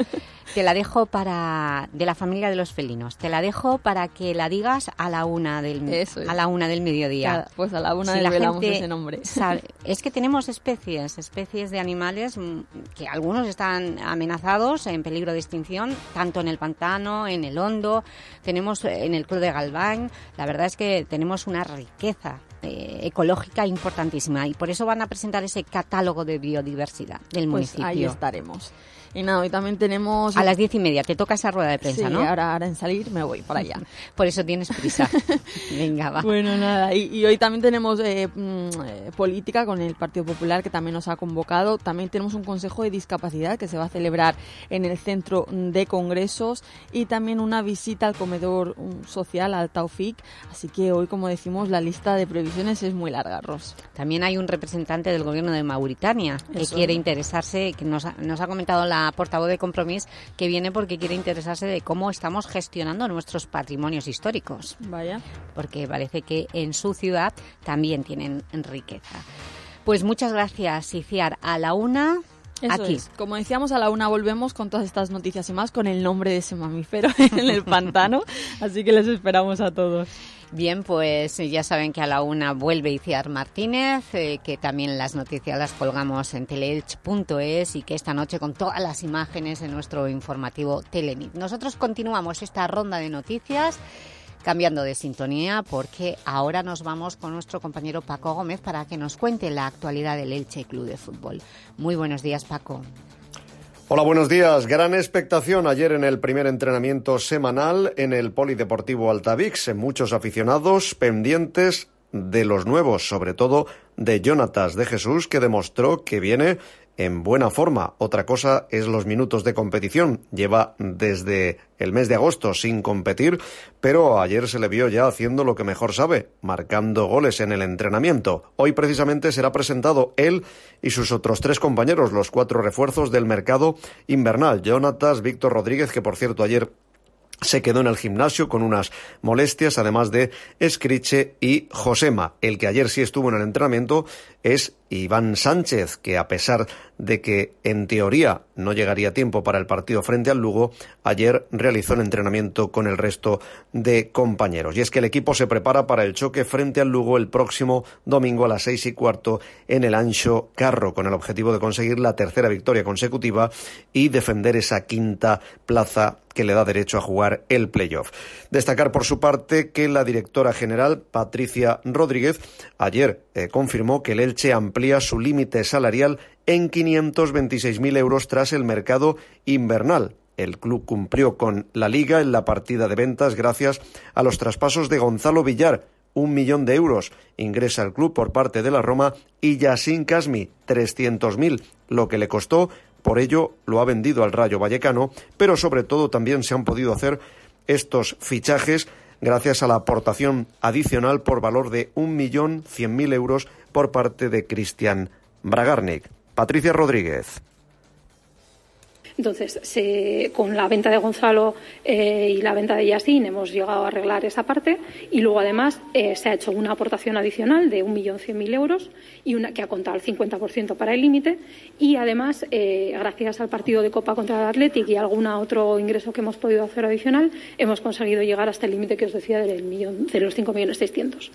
te la dejo para de la familia de los felinos te la dejo para que la digas a la una del Eso es. a la una del mediodía Cada- pues a la una Si la desvelamos gente ese nombre. sabe- es que tenemos especies especies de animales mm, que algunos están amenazados en peligro de extinción tanto en el pantano en el hondo tenemos eh, en el club de Galván la verdad es que tenemos una riqueza eh, ecológica importantísima y por eso van a presentar ese catálogo de biodiversidad del Pues municipio. ahí estaremos. Y nada, hoy también tenemos... A las diez y media te toca esa rueda de prensa, sí, ¿no? ahora, ahora en salir me voy para allá. Por eso tienes prisa. Venga, va. Bueno, nada, y, y hoy también tenemos eh, mm, eh, política con el Partido Popular que también nos ha convocado. También tenemos un Consejo de Discapacidad que se va a celebrar en el Centro de Congresos y también una visita al comedor mm, social, al Taufik. Así que hoy, como decimos, la lista de previsiones es muy larga, Ros. También hay un representante del gobierno de Mauritania que quiere interesarse, que nos ha, nos ha comentado la portavoz de Compromís, que viene porque quiere interesarse de cómo estamos gestionando nuestros patrimonios históricos. Vaya. Porque parece que en su ciudad también tienen riqueza. Pues muchas gracias, Iciar. A la una, Eso aquí. es. Como decíamos, a la una volvemos con todas estas noticias y más con el nombre de ese mamífero en el pantano. Así que les esperamos a todos. Bien, pues ya saben que a la una vuelve Iciar Martínez, eh, que también las noticias las colgamos en teleelch.es y que esta noche con todas las imágenes en nuestro informativo Telenit. Nosotros continuamos esta ronda de noticias cambiando de sintonía porque ahora nos vamos con nuestro compañero Paco Gómez para que nos cuente la actualidad del Elche Club de Fútbol. Muy buenos días, Paco. Hola, buenos días. Gran expectación ayer en el primer entrenamiento semanal en el Polideportivo Altavix. Muchos aficionados pendientes de los nuevos, sobre todo de Jonatas de Jesús, que demostró que viene en buena forma. Otra cosa es los minutos de competición. Lleva desde el mes de agosto sin competir, pero ayer se le vio ya haciendo lo que mejor sabe, marcando goles en el entrenamiento. Hoy precisamente será presentado él y sus otros tres compañeros, los cuatro refuerzos del mercado invernal. Jonatas, Víctor Rodríguez, que por cierto ayer se quedó en el gimnasio con unas molestias, además de Escriche y Josema. El que ayer sí estuvo en el entrenamiento es Iván Sánchez, que a pesar de que en teoría no llegaría tiempo para el partido frente al Lugo, ayer realizó el entrenamiento con el resto de compañeros. Y es que el equipo se prepara para el choque frente al Lugo el próximo domingo a las seis y cuarto en el Ancho Carro, con el objetivo de conseguir la tercera victoria consecutiva y defender esa quinta plaza que le da derecho a jugar el playoff. Destacar por su parte que la directora general, Patricia Rodríguez, ayer eh, confirmó que el Elche su límite salarial en 526.000 euros tras el mercado invernal. El club cumplió con la liga en la partida de ventas gracias a los traspasos de Gonzalo Villar, un millón de euros ingresa al club por parte de la Roma y Yassin Casmi, 300.000, lo que le costó por ello lo ha vendido al Rayo Vallecano, pero sobre todo también se han podido hacer estos fichajes gracias a la aportación adicional por valor de 1.100.000 euros por parte de Cristian Bragarnik. Patricia Rodríguez. Entonces, con la venta de Gonzalo eh, y la venta de Yassin hemos llegado a arreglar esa parte y luego además eh, se ha hecho una aportación adicional de 1.100.000 euros y una que ha contado el 50% para el límite y además, eh, gracias al partido de Copa contra el Athletic y algún otro ingreso que hemos podido hacer adicional, hemos conseguido llegar hasta el límite que os decía del millón, de los 5.600.000.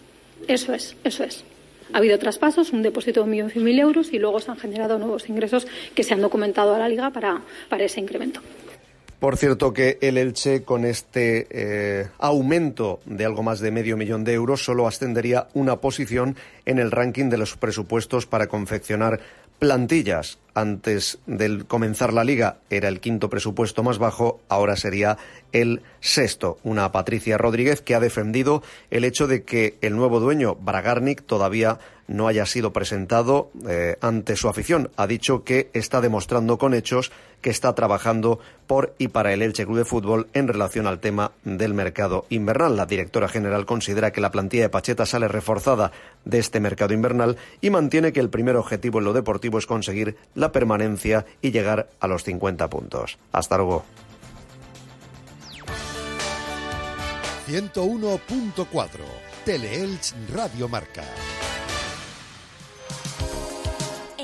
Eso es, eso es. Ha habido traspasos, un depósito de 1.100.000 euros y luego se han generado nuevos ingresos que se han documentado a la Liga para, ese incremento. Por cierto que el Elche con este eh, aumento de algo más de medio millón de euros solo ascendería una posición en el ranking de los presupuestos para confeccionar plantillas. Antes de comenzar la liga era el quinto presupuesto más bajo, ahora sería el sexto. Una Patricia Rodríguez que ha defendido el hecho de que el nuevo dueño, Bragarnik, todavía no haya sido presentado eh, ante su afición. Ha dicho que está demostrando con hechos que está trabajando por y para el Elche Club de Fútbol en relación al tema del mercado invernal. La directora general considera que la plantilla de Pacheta sale reforzada de este mercado invernal y mantiene que el primer objetivo en lo deportivo es conseguir la permanencia y llegar a los 50 puntos. Hasta luego. 101.4 Teleelch Radio Marca.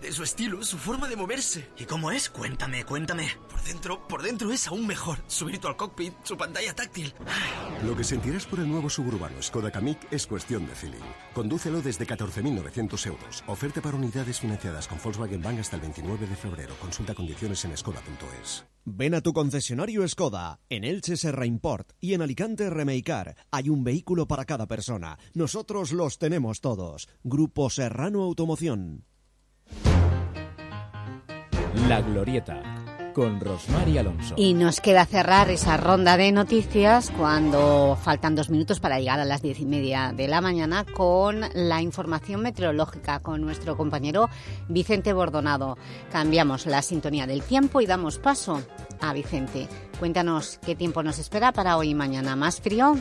de su estilo, su forma de moverse. ¿Y cómo es? Cuéntame, cuéntame. Por dentro, por dentro es aún mejor. Subir al cockpit, su pantalla táctil. Lo que sentirás por el nuevo suburbano Skoda Kamiq es cuestión de feeling. Condúcelo desde 14.900 euros. Oferta para unidades financiadas con Volkswagen Bank hasta el 29 de febrero. Consulta condiciones en skoda.es. Ven a tu concesionario Skoda, en Elche Serra Import y en Alicante Remeicar. Hay un vehículo para cada persona. Nosotros los tenemos todos. Grupo Serrano Automoción. La Glorieta con Rosmar Alonso. Y nos queda cerrar esa ronda de noticias cuando faltan dos minutos para llegar a las diez y media de la mañana con la información meteorológica con nuestro compañero Vicente Bordonado. Cambiamos la sintonía del tiempo y damos paso a Vicente. Cuéntanos qué tiempo nos espera para hoy y mañana. ¿Más frío?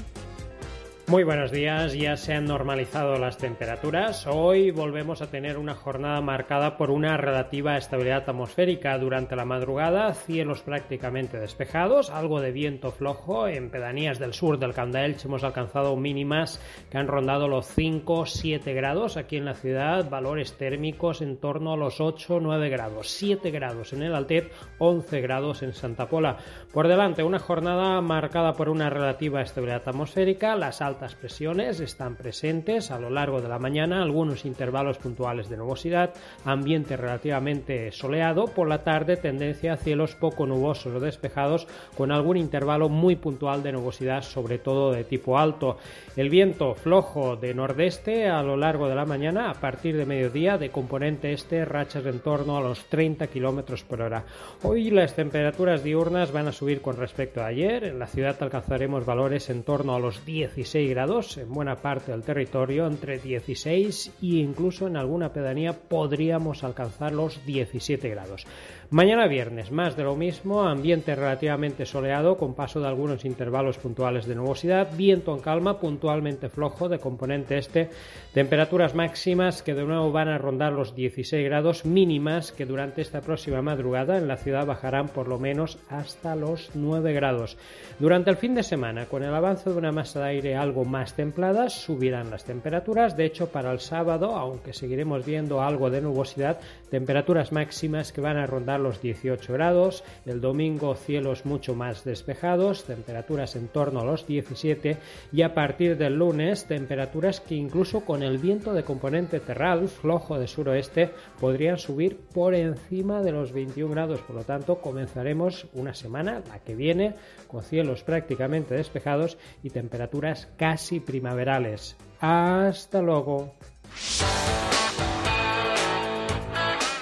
Muy buenos días, ya se han normalizado las temperaturas. Hoy volvemos a tener una jornada marcada por una relativa estabilidad atmosférica durante la madrugada, cielos prácticamente despejados, algo de viento flojo. En pedanías del sur del Candaelch hemos alcanzado mínimas que han rondado los 5-7 grados aquí en la ciudad, valores térmicos en torno a los 8-9 grados, 7 grados en el Altet, 11 grados en Santa Pola. Por delante, una jornada marcada por una relativa estabilidad atmosférica, las altas altas presiones están presentes a lo largo de la mañana, algunos intervalos puntuales de nubosidad, ambiente relativamente soleado, por la tarde tendencia a cielos poco nubosos o despejados con algún intervalo muy puntual de nubosidad, sobre todo de tipo alto. El viento flojo de nordeste a lo largo de la mañana, a partir de mediodía, de componente este, rachas en torno a los 30 km por hora. Hoy las temperaturas diurnas van a subir con respecto a ayer, en la ciudad alcanzaremos valores en torno a los 16 grados en buena parte del territorio, entre 16 e incluso en alguna pedanía podríamos alcanzar los 17 grados. Mañana viernes, más de lo mismo, ambiente relativamente soleado con paso de algunos intervalos puntuales de nubosidad, viento en calma, puntualmente flojo de componente este, temperaturas máximas que de nuevo van a rondar los 16 grados mínimas que durante esta próxima madrugada en la ciudad bajarán por lo menos hasta los 9 grados. Durante el fin de semana, con el avance de una masa de aire algo más templada, subirán las temperaturas. De hecho, para el sábado, aunque seguiremos viendo algo de nubosidad, temperaturas máximas que van a rondar los 18 grados, el domingo cielos mucho más despejados, temperaturas en torno a los 17 y a partir del lunes temperaturas que incluso con el viento de componente terral flojo de suroeste podrían subir por encima de los 21 grados, por lo tanto comenzaremos una semana, la que viene, con cielos prácticamente despejados y temperaturas casi primaverales. Hasta luego.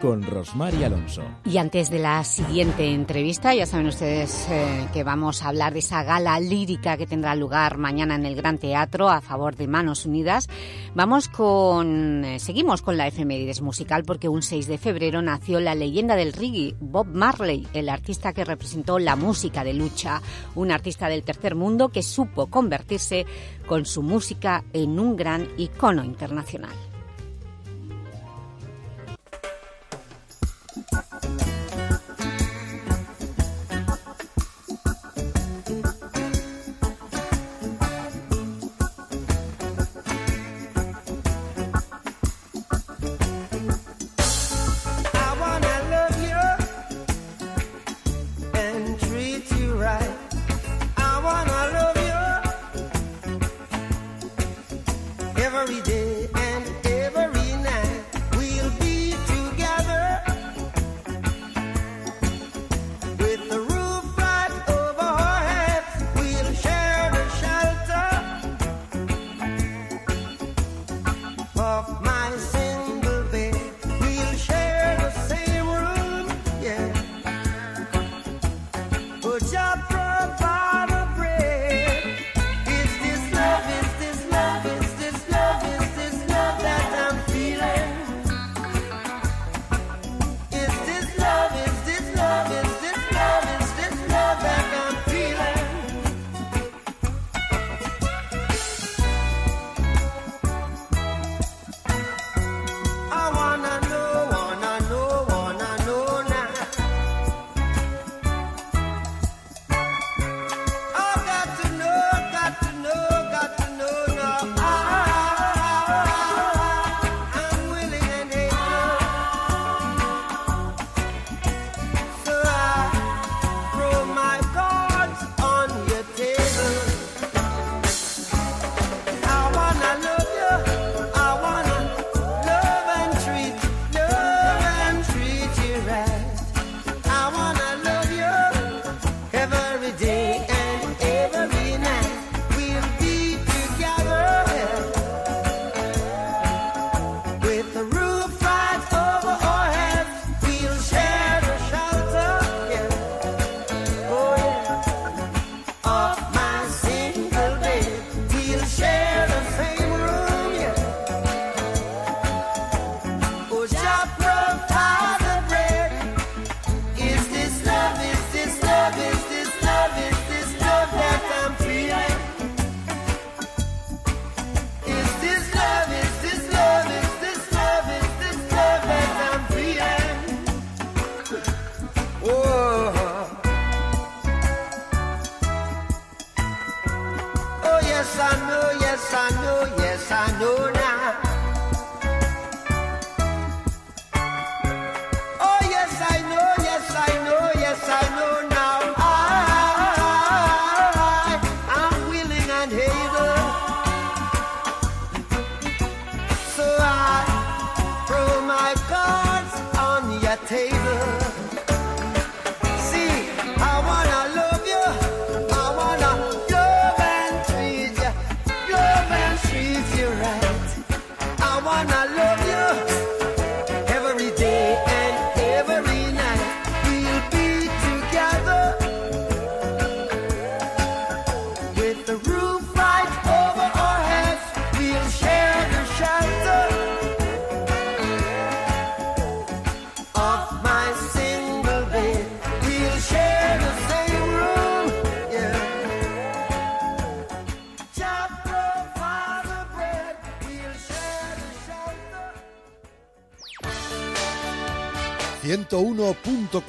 con Rosmar y Alonso. Y antes de la siguiente entrevista, ya saben ustedes eh, que vamos a hablar de esa gala lírica que tendrá lugar mañana en el Gran Teatro a favor de Manos Unidas. Vamos con, eh, seguimos con la efemérides musical porque un 6 de febrero nació la leyenda del reggae, Bob Marley, el artista que representó la música de lucha, un artista del tercer mundo que supo convertirse con su música en un gran icono internacional.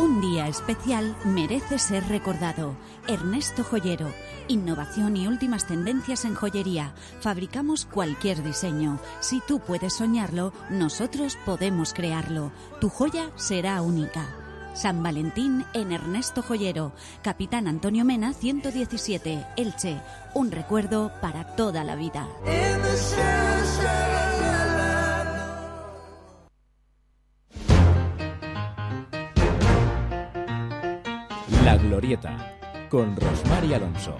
Un día especial merece ser recordado. Ernesto Joyero. Innovación y últimas tendencias en joyería. Fabricamos cualquier diseño. Si tú puedes soñarlo, nosotros podemos crearlo. Tu joya será única. San Valentín en Ernesto Joyero. Capitán Antonio Mena 117, Elche. Un recuerdo para toda la vida. Glorieta, con Rosmar y Alonso.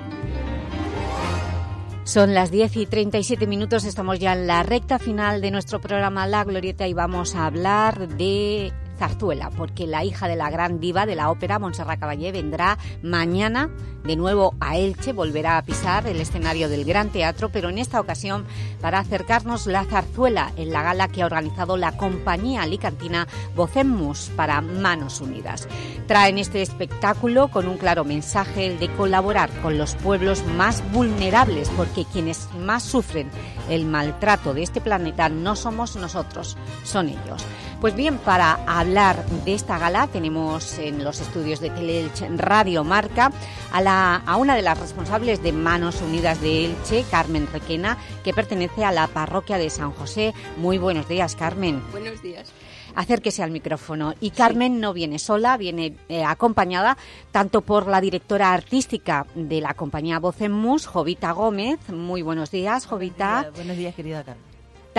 Son las 10 y 37 minutos, estamos ya en la recta final de nuestro programa La Glorieta y vamos a hablar de zarzuela, porque la hija de la gran diva de la ópera, Montserrat Caballé, vendrá mañana de nuevo a Elche, volverá a pisar el escenario del Gran Teatro, pero en esta ocasión para acercarnos la zarzuela en la gala que ha organizado la compañía alicantina Vocemus para Manos Unidas. Traen este espectáculo con un claro mensaje, el de colaborar con los pueblos más vulnerables, porque quienes más sufren el maltrato de este planeta no somos nosotros, son ellos. Pues bien, para hablar de esta gala tenemos en los estudios de Teleelche Radio Marca a, la, a una de las responsables de Manos Unidas de Elche, Carmen Requena, que pertenece a la parroquia de San José. Muy buenos días, Carmen. Buenos días. Acérquese al micrófono. Y Carmen no viene sola, viene eh, acompañada tanto por la directora artística de la compañía Voz en Mus, Jovita Gómez. Muy buenos días, Jovita. Buenos días, buenos días querida Carmen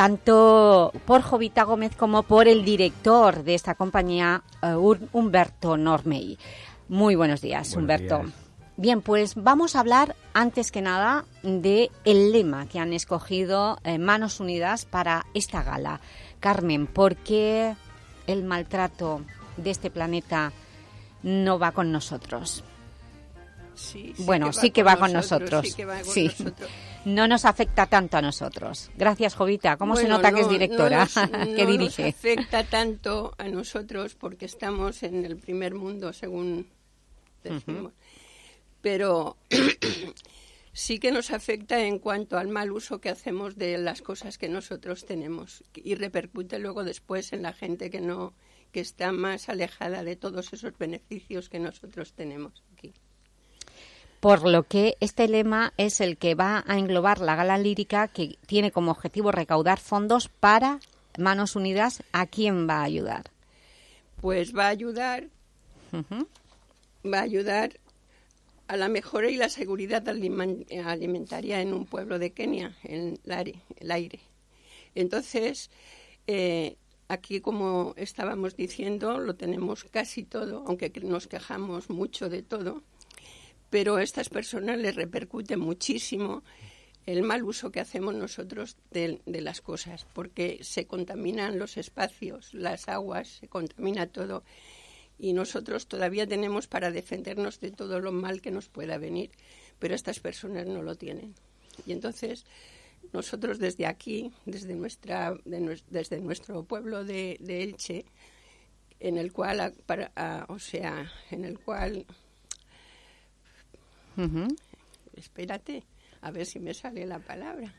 tanto por Jovita Gómez como por el director de esta compañía, uh, Humberto Normey. Muy buenos días, buenos Humberto. Días. Bien, pues vamos a hablar antes que nada de el lema que han escogido eh, Manos Unidas para esta gala. Carmen, ¿por qué el maltrato de este planeta no va con nosotros? Sí, sí bueno, que sí que va con nosotros. nosotros. Sí que va con sí. No nos afecta tanto a nosotros. Gracias, Jovita. ¿Cómo se nota que es directora? No nos, que no dirige. nos afecta tanto a nosotros porque estamos en el primer mundo, según decimos. Pero sí que nos afecta en cuanto al mal uso que hacemos de las cosas que nosotros tenemos y repercute luego después en la gente que no que está más alejada de todos esos beneficios que nosotros tenemos. Por lo que este lema es el que va a englobar la gala lírica que tiene como objetivo recaudar fondos para Manos Unidas. ¿A quién va a ayudar? Pues va a ayudar va a ayudar a la mejora y la seguridad alimen- alimentaria en un pueblo de Kenia, en el aire. Entonces, eh, aquí, como estábamos diciendo, lo tenemos casi todo, aunque que- nos quejamos mucho de todo, pero a estas personas les repercute muchísimo el mal uso que hacemos nosotros de, de las cosas, porque se contaminan los espacios, las aguas, se contamina todo y nosotros todavía tenemos para defendernos de todo lo mal que nos pueda venir, pero estas personas no lo tienen. Y entonces nosotros desde aquí, desde nuestra, de nues- desde nuestro pueblo de, Elche, en el cual, o sea, en el cual, espérate, a ver si me sale la palabra.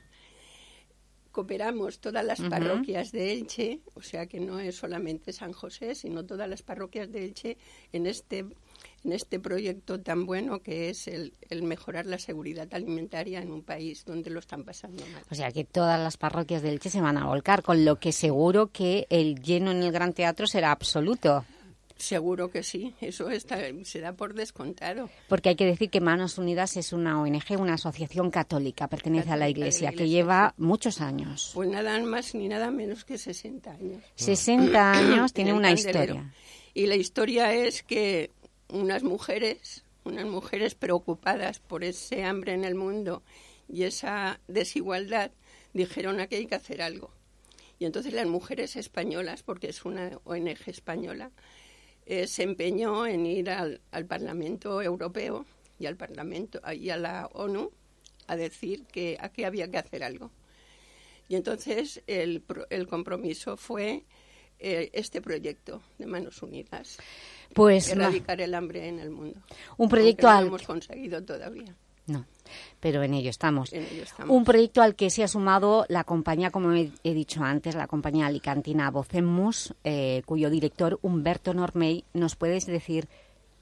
Cooperamos todas las parroquias de Elche, o sea que no es solamente San José, sino todas las parroquias de Elche en este, en este proyecto tan bueno que es el, el mejorar la seguridad alimentaria en un país donde lo están pasando mal. O sea que todas las parroquias del Elche se van a volcar, con lo que seguro que el lleno en el Gran Teatro será absoluto. Seguro que sí, eso está, se da por descontado. Porque hay que decir que Manos Unidas es una ONG, una asociación católica, pertenece a la Iglesia, que lleva muchos años. Pues nada más ni nada menos que 60 años. 60 años, tiene una candelero. historia. Y la historia es que unas mujeres, unas mujeres preocupadas por ese hambre en el mundo y esa desigualdad, dijeron aquí hay que hacer algo. Y entonces las mujeres españolas, porque es una ONG española, eh, se empeñó en ir al, al Parlamento Europeo y al Parlamento y a la ONU a decir que aquí había que hacer algo. Y entonces el, el compromiso fue eh, este proyecto de Manos Unidas. Pues, erradicar el hambre en el mundo. Un proyecto al no hemos conseguido todavía. No, pero en ello estamos. En ello estamos. Un proyecto al que se ha sumado la compañía, como he, he dicho antes, la compañía alicantina Vocemus, eh, cuyo director Humberto Normey, ¿nos puedes decir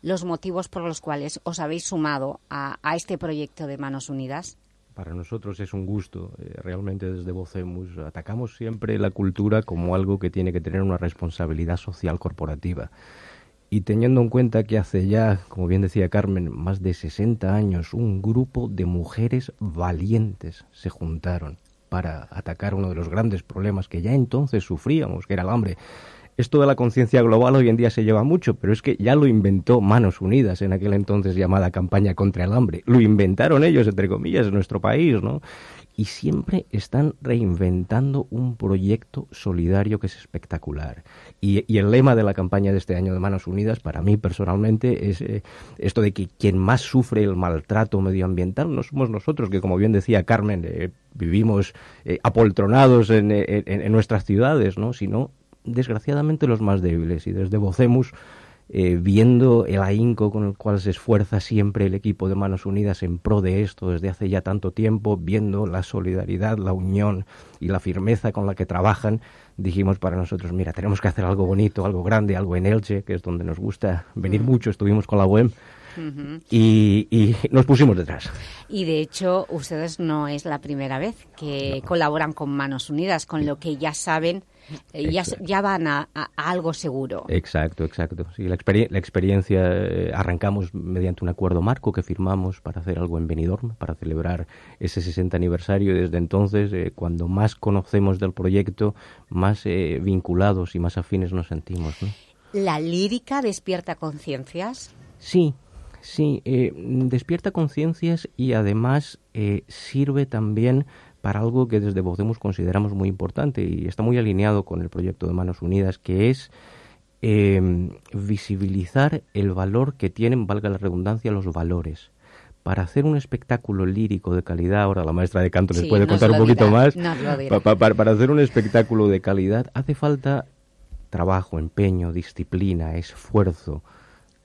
los motivos por los cuales os habéis sumado a, a este proyecto de Manos Unidas? Para nosotros es un gusto. eh, realmente desde Vocemus atacamos siempre la cultura como algo que tiene que tener una responsabilidad social corporativa. Y teniendo en cuenta que hace ya, como bien decía Carmen, más de 60 años, un grupo de mujeres valientes se juntaron para atacar uno de los grandes problemas que ya entonces sufríamos, que era el hambre. Esto de la conciencia global hoy en día se lleva mucho, pero es que ya lo inventó Manos Unidas en aquel entonces llamada campaña contra el hambre. Lo inventaron ellos, entre comillas, en nuestro país, ¿no? Y siempre están reinventando un proyecto solidario que es espectacular. Y, el lema de la campaña de este año de Manos Unidas, para mí personalmente, es eh, esto de que quien más sufre el maltrato medioambiental no somos nosotros, que como bien decía Carmen, eh, vivimos eh, apoltronados en nuestras ciudades, ¿no? Sino desgraciadamente los más débiles. Y desde Vocemus, eh, viendo el ahínco con el cual se esfuerza siempre el equipo de Manos Unidas en pro de esto desde hace ya tanto tiempo, viendo la solidaridad, la unión y la firmeza con la que trabajan, dijimos para nosotros, mira, tenemos que hacer algo bonito, algo grande, algo en Elche, que es donde nos gusta venir mucho, estuvimos con la. Ujú. Y, y nos pusimos detrás. Y de hecho, ustedes no es la primera vez que colaboran con Manos Unidas, con lo que ya saben, ya, ya van a, a- algo seguro. Exacto, exacto. Sí, la, experie- la experiencia eh, arrancamos mediante un acuerdo marco que firmamos para hacer algo en Benidorm, para celebrar ese 60 aniversario. Y desde entonces, eh, cuando más conocemos del proyecto, más eh, vinculados y más afines nos sentimos. ¿no? ¿La lírica despierta conciencias? Sí, sí, eh, despierta conciencias y además eh, sirve también para algo que desde Vocemus consideramos muy importante y está muy alineado con el proyecto de Manos Unidas, que es eh, visibilizar el valor que tienen, valga la redundancia, los valores. Para hacer un espectáculo lírico de calidad, ahora la maestra de canto les Sí, puede contar un poquito dirá, más. Pa- pa- para hacer un espectáculo de calidad hace falta trabajo, empeño, disciplina, esfuerzo.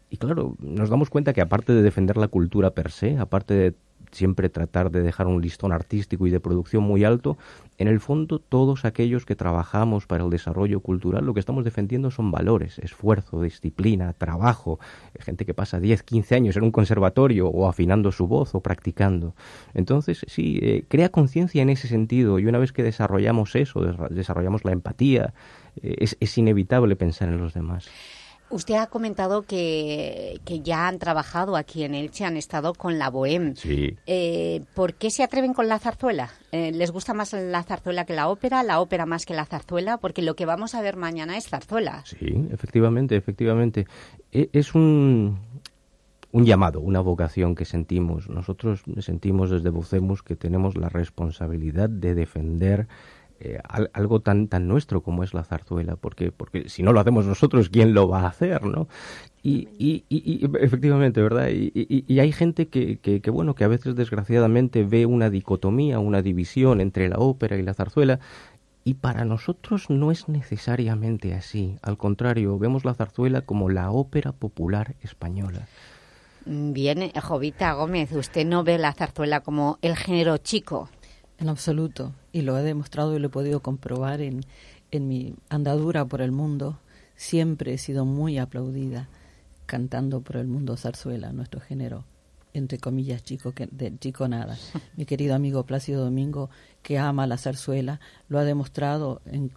Y claro, nos damos cuenta que aparte de defender la cultura per se, aparte de siempre tratar de dejar un listón artístico y de producción muy alto, en el fondo todos aquellos que trabajamos para el desarrollo cultural lo que estamos defendiendo son valores, esfuerzo, disciplina, trabajo, gente que pasa 10, 15 años en un conservatorio o afinando su voz o practicando. Entonces, sí, eh, crea conciencia en ese sentido y una vez que desarrollamos eso, desarrollamos la empatía, eh, es inevitable pensar en los demás. Usted ha comentado que, que ya han trabajado aquí en Elche, han estado con la Bohem. Sí. Eh, ¿Por qué se atreven con la zarzuela? Eh, ¿Les gusta más la zarzuela que la ópera? ¿La ópera más que la zarzuela? Porque lo que vamos a ver mañana es zarzuela. Sí, efectivamente, efectivamente. E- Es un, un llamado, una vocación que sentimos. Nosotros sentimos desde Vocemus que tenemos la responsabilidad de defender eh, al- algo tan tan nuestro como es la zarzuela, porque porque si no lo hacemos nosotros, ¿quién lo va a hacer, no? Y, y, efectivamente, ¿verdad? Y, y- hay gente que, que, que, bueno, que a veces desgraciadamente ve una dicotomía, una división entre la ópera y la zarzuela, y para nosotros no es necesariamente así. Al contrario, vemos la zarzuela como la ópera popular española. Bien, eh, Jovita Gómez, ¿usted no ve la zarzuela como el género chico? En absoluto. Y lo he demostrado y lo he podido comprobar en, en mi andadura por el mundo. Siempre he sido muy aplaudida cantando por el mundo zarzuela, nuestro género, entre comillas, chico, que, de chico nada. Mi querido amigo Plácido Domingo, que ama la zarzuela, lo ha demostrado en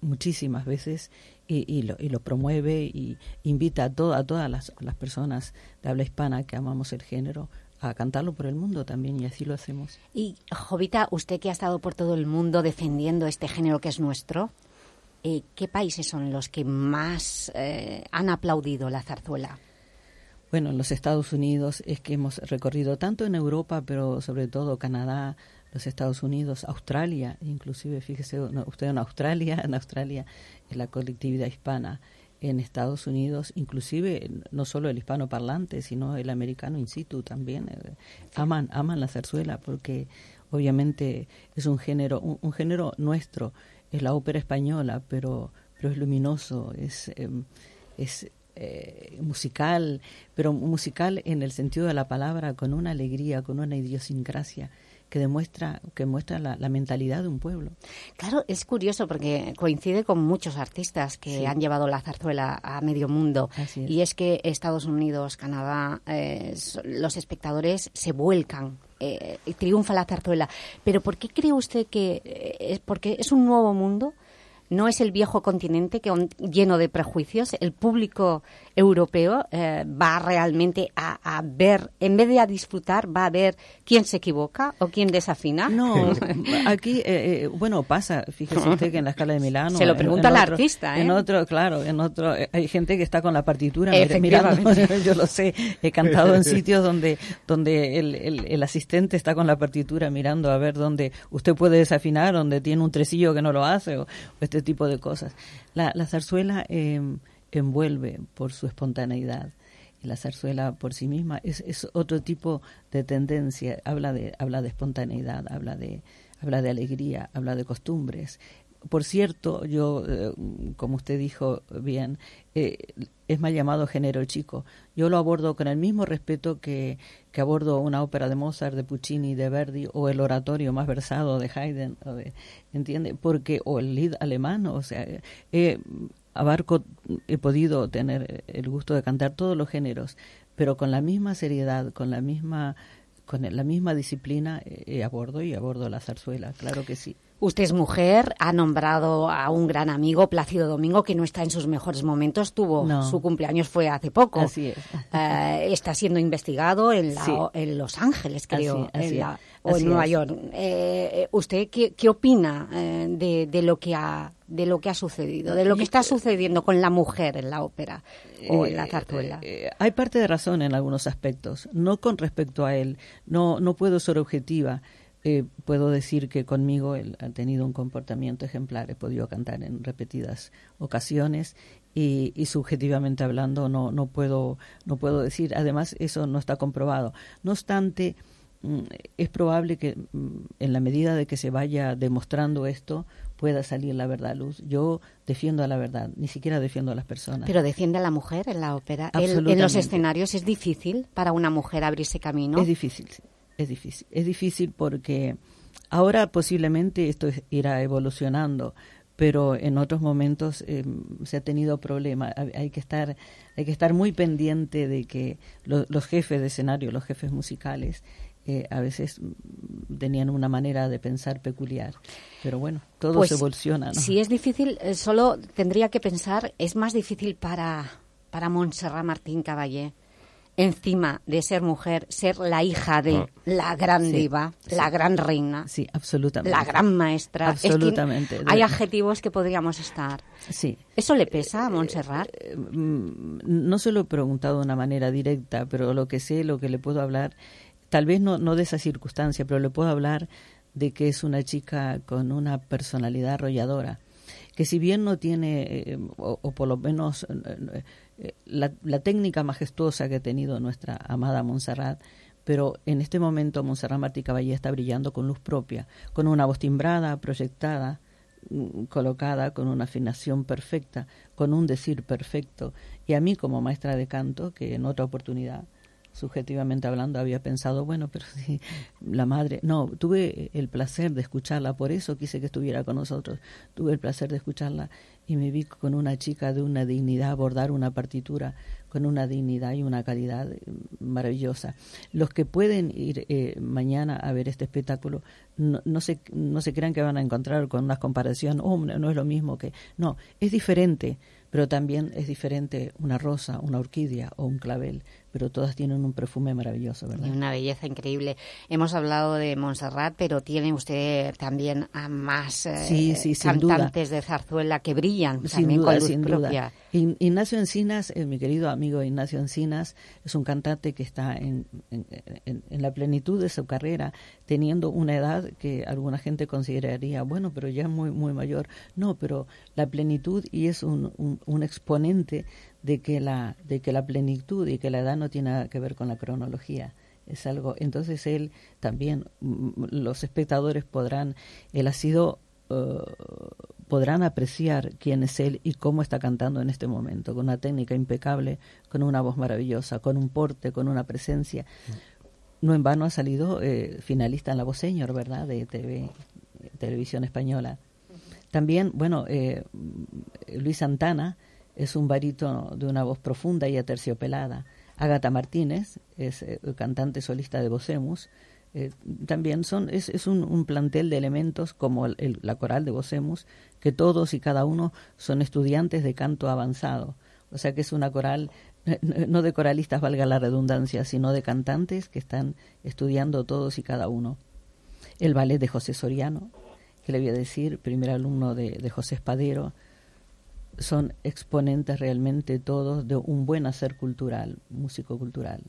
muchísimas veces y, y lo, y lo promueve y invita a, to- a todas las, las personas de habla hispana que amamos el género a cantarlo por el mundo también y así lo hacemos. Y, Jovita, usted que ha estado por todo el mundo defendiendo este género que es nuestro, eh, ¿qué países son los que más eh, han aplaudido la zarzuela? Bueno, en los Estados Unidos es que hemos recorrido tanto en Europa, pero sobre todo Canadá, los Estados Unidos, Australia, inclusive, fíjese usted en Australia, en Australia, en la colectividad hispana en Estados Unidos, inclusive no solo el hispano parlante, sino el americano in situ también, eh, aman, aman la zarzuela porque obviamente es un género, un, género nuestro, es la ópera española, pero, pero es luminoso, es, em, es eh, musical, pero musical en el sentido de la palabra, con una alegría, con una idiosincrasia que demuestra que muestra la, mentalidad de un pueblo. Claro, es curioso porque coincide con muchos artistas que han llevado la zarzuela a medio mundo. Y es que Estados Unidos, Canadá, eh, los espectadores se vuelcan eh, triunfa la zarzuela. Pero ¿por qué cree usted que eh, es porque es un nuevo mundo? No es el viejo continente que lleno de prejuicios. El público europeo eh, va realmente a, ver, en vez de a disfrutar, va a ver quién se equivoca o quién desafina. No, aquí, eh, eh, bueno, pasa, fíjese usted que en la escala de Milano... Se lo pregunta al artista, ¿eh? En otro, claro, en otro, hay gente que está con la partitura mirando, yo lo sé, he cantado en sitios donde, donde el, el, asistente está con la partitura mirando a ver dónde usted puede desafinar, donde tiene un tresillo que no lo hace, o, este tipo de cosas. La, la zarzuela... Eh, envuelve por su espontaneidad. La zarzuela por sí misma es, es otro tipo de tendencia, habla de, habla de espontaneidad, habla de, habla de alegría, habla de costumbres. Por cierto, yo, eh, como usted dijo bien, eh, es mal llamado género chico. Yo lo abordo con el mismo respeto que, que abordo una ópera de Mozart, de Puccini, de Verdi, o el oratorio más versado de Haydn, o. Porque, o el Lied alemán, o sea, eh, abarco, he podido tener el gusto de cantar todos los géneros, pero con la misma seriedad, con la misma con la misma disciplina eh, abordo y abordo la zarzuela, claro que sí. Usted es mujer, ha nombrado a un gran amigo, Plácido Domingo, que no está en sus mejores momentos, tuvo su cumpleaños fue hace poco. Así es. Eh, está siendo investigado en, en Los Ángeles, creo, o en Nueva York. Eh, ¿Usted qué, qué opina de, de, lo que ha de lo que ha sucedido, de lo que está sucediendo con la mujer en la ópera o en la zarzuela? hay parte de razón en algunos aspectos, no con respecto a él, no, no puedo ser objetiva. Eh, puedo decir que conmigo él ha tenido un comportamiento ejemplar. He podido cantar en repetidas ocasiones y, subjetivamente hablando no, no, puedo, no puedo decir. Además, eso no está comprobado. No obstante, mm, es probable que mm, en la medida de que se vaya demostrando esto pueda salir la verdad a luz. Yo defiendo a la verdad, ni siquiera defiendo a las personas. Pero defiende a la mujer en la ópera. en los escenarios es difícil para una mujer abrirse camino. Es difícil, sí es difícil. Es difícil porque ahora posiblemente esto irá evolucionando, pero en otros momentos eh, se ha tenido problemas. Hay que estar, hay que estar muy pendiente de que los jefes de escenario, los jefes musicales, eh, a veces tenían una manera de pensar peculiar. Pero bueno, todo pues, se evoluciona. Si es difícil, eh, solo tendría que pensar, es más difícil para, para Montserrat Martín Caballé encima de ser mujer, ser la hija de ah. la gran diva, la gran reina. Sí, absolutamente. La gran maestra. Absolutamente. hay adjetivos que podríamos estar. Sí. ¿Eso le pesa a Montserrat? Eh, mm, no se lo he preguntado de una manera directa, pero lo que sé, lo que le puedo hablar, tal vez no, no de esa circunstancia, pero le puedo hablar de que es una chica con una personalidad arrolladora, que si bien no tiene, eh, o, por lo menos... Eh, eh, la, técnica majestuosa que ha tenido nuestra amada Montserrat, pero en este momento Montserrat Martí Caballé está brillando con luz propia, con una voz timbrada, proyectada, mm, colocada con una afinación perfecta, con un decir perfecto. Y a mí como maestra de canto, que en otra oportunidad subjetivamente hablando, había pensado, bueno, pero si la madre... No, tuve el placer de escucharla, por eso quise que estuviera con nosotros. Tuve el placer de escucharla y me vi con una chica de una dignidad, abordar una partitura con una dignidad y una calidad eh, maravillosa. Los que pueden ir eh, mañana a ver este espectáculo, no, no, se, no se crean que van a encontrar con una comparación, oh, no es lo mismo que... No, es diferente, pero también es diferente una rosa, una orquídea o un clavel pero todas tienen un perfume maravilloso, ¿verdad? Una belleza increíble. Hemos hablado de Montserrat, pero tiene usted también a más eh, cantantes de zarzuela que brillan también con luz propia. Ignacio Encinas, eh, mi querido amigo Ignacio Encinas, es un cantante que está en, la plenitud de su carrera, teniendo una edad que alguna gente consideraría, bueno, pero ya es muy, muy mayor. No, pero la plenitud y es un, un, exponente de que, la, de que la plenitud y que la edad no tiene nada que ver con la cronología es algo entonces él también mm, los espectadores podrán él ha sido uh, podrán apreciar quién es él y cómo está cantando en este momento, con una técnica impecable, con una voz maravillosa, con un porte, con una presencia. No en vano ha salido eh, finalista en La Voz Señor, ¿verdad?, de TV, Televisión Española. También, bueno, eh, Luis Santana es un barítono de una voz profunda y aterciopelada. Agata Martínez es eh, cantante solista de Vocemus, eh, también son es, es un, plantel de elementos como el, la coral de Vocemus, que todos y cada uno son estudiantes de canto avanzado. O sea que es una coral, no de coralistas valga la redundancia, sino de cantantes que están estudiando todos y cada uno. El ballet de José Soriano, que le voy a decir, primer alumno de, de José Espadero, son exponentes realmente todos de un buen hacer cultural, músico cultural.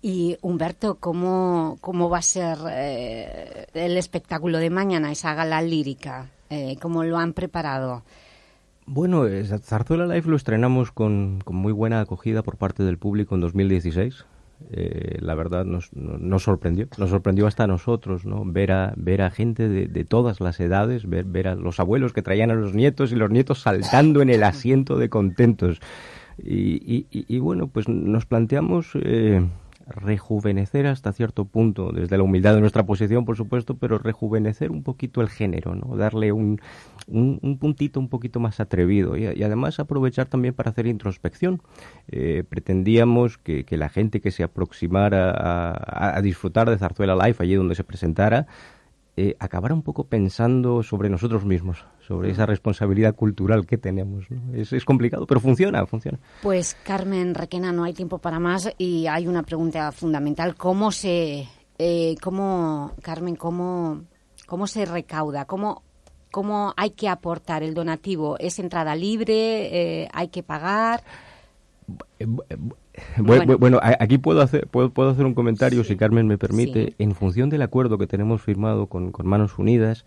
Y Humberto, ¿cómo, cómo va a ser eh, el espectáculo de mañana, esa gala lírica? Eh, ¿Cómo lo han preparado? Bueno, Zarzuela Live lo estrenamos con, con, muy buena acogida por parte del público en 2016. Eh, la verdad nos, nos, sorprendió, nos sorprendió hasta nosotros, ¿no? Ver a, ver a gente de, todas las edades, ver, ver a los abuelos que traían a los nietos y los nietos saltando en el asiento de contentos. Y, y, y bueno, pues nos planteamos eh, rejuvenecer hasta cierto punto, desde la humildad de nuestra posición, por supuesto, pero rejuvenecer un poquito el género, ¿no? Darle un, un, puntito un poquito más atrevido y, además aprovechar también para hacer introspección. Eh, pretendíamos que, que, la gente que se aproximara a, a, disfrutar de Zarzuela Live allí donde se presentara, eh, acabar un poco pensando sobre nosotros mismos, sobre esa responsabilidad cultural que tenemos. Es, es, complicado, pero funciona, funciona. Pues Carmen Requena, no hay tiempo para más y hay una pregunta fundamental. ¿Cómo se, eh, cómo, Carmen, cómo, cómo se recauda? ¿Cómo, ¿Cómo hay que aportar el donativo? ¿Es entrada libre? Eh, ¿Hay que pagar? Bueno, aquí puedo hacer, puedo, puedo hacer un comentario, si Carmen me permite. En función del acuerdo que tenemos firmado con, con Manos Unidas,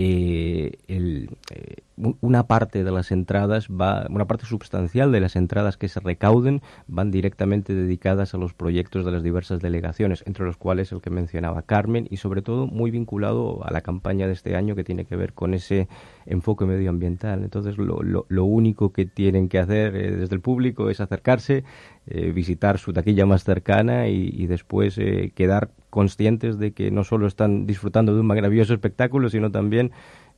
eh, el, eh, una parte de las entradas va, una parte sustancial de las entradas que se recauden van directamente dedicadas a los proyectos de las diversas delegaciones, entre los cuales el que mencionaba Carmen y sobre todo muy vinculado a la campaña de este año que tiene que ver con ese enfoque medioambiental. Entonces lo, lo, lo único que tienen que hacer eh, desde el público es acercarse, eh, visitar su taquilla más cercana y, y después quedar conscientes de que no solo están disfrutando de un maravilloso espectáculo, sino también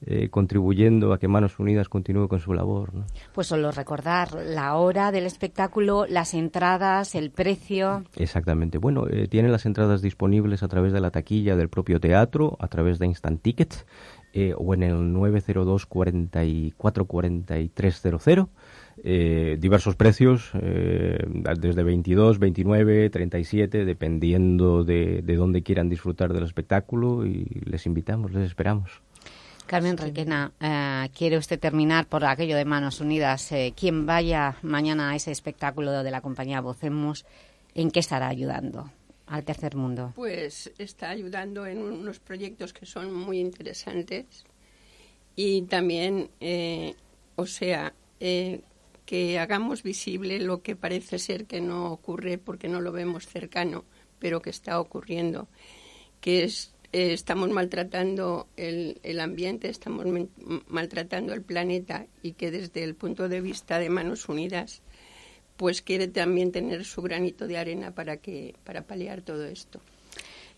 eh, contribuyendo a que Manos Unidas continúe con su labor. ¿no? Pues solo recordar la hora del espectáculo, las entradas, el precio. Exactamente. Bueno, eh, tienen las entradas disponibles a través de la taquilla del propio teatro, a través de Instant Ticket eh, o en el 902 44 4300. Eh, diversos precios, eh, desde 22, 29, 37, dependiendo de, de dónde quieran disfrutar del espectáculo y les invitamos, les esperamos. Carmen Requena, eh, ¿quiere usted terminar por aquello de Manos Unidas? Eh, quien vaya mañana a ese espectáculo de la compañía Vocemos, ¿en qué estará ayudando al tercer mundo? Pues está ayudando en unos proyectos que son muy interesantes y también, eh, o sea, eh, que hagamos visible lo que parece ser que no ocurre porque no lo vemos cercano, pero que está ocurriendo, que es eh, estamos maltratando el, el ambiente, estamos maltratando el planeta y que desde el punto de vista de Manos Unidas pues quiere también tener su granito de arena para que para paliar todo esto.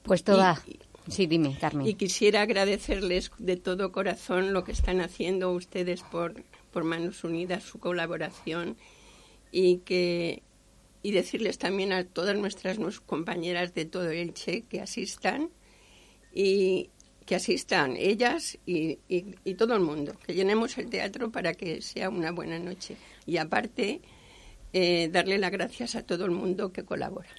Pues toda Sí, dime, Carmen. Y quisiera agradecerles de todo corazón lo que están haciendo ustedes por por Manos Unidas su colaboración y que y decirles también a todas nuestras compañeras de todo el Che que asistan y que asistan ellas y, todo el mundo, que llenemos el teatro para que sea una buena noche. Y aparte, eh, darle las gracias a todo el mundo que colabora.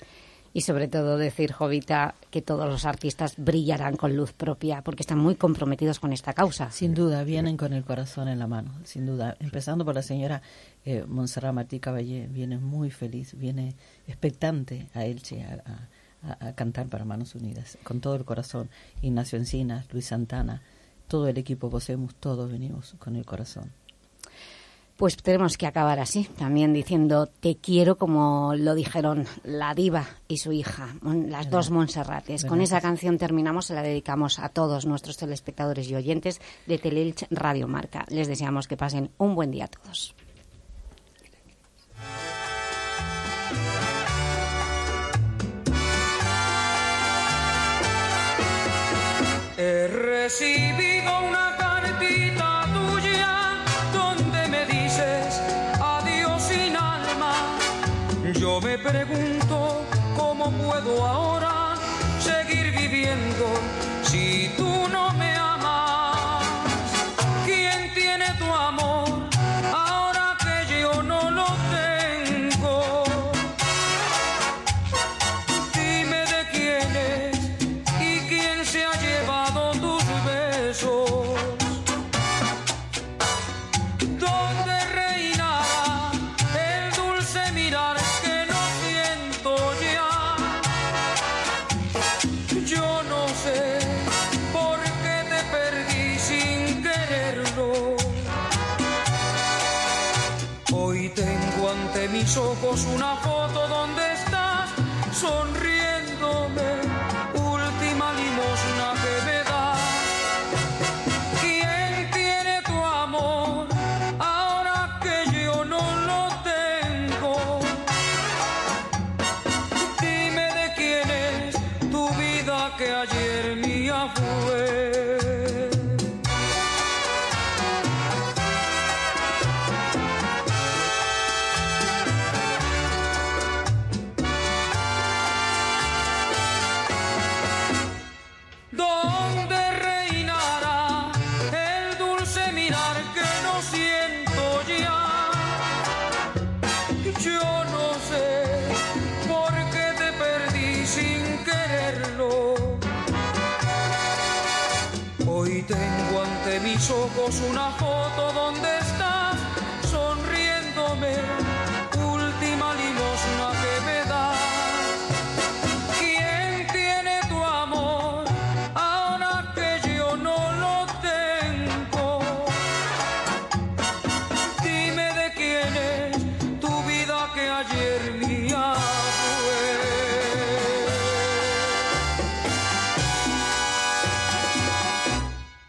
Y sobre todo decir, Jovita, que todos los artistas brillarán con luz propia porque están muy comprometidos con esta causa. Sin duda, vienen con el corazón en la mano, sin duda. Empezando por la señora eh, Montserrat Martí Caballé, viene muy feliz, viene expectante a Elche, a, cantar para Manos Unidas, con todo el corazón. Ignacio Encinas, Luis Santana, todo el equipo Posemus, todos venimos con el corazón. Pues tenemos que acabar así, también diciendo te quiero como lo dijeron la diva y su hija, las dos Monserrates. Con esa canción terminamos, se la dedicamos a todos nuestros telespectadores y oyentes de Teleelch Radio Marca. Les deseamos que pasen un buen día a todos. He recibido una Yo me pregunto cómo puedo ahora una foto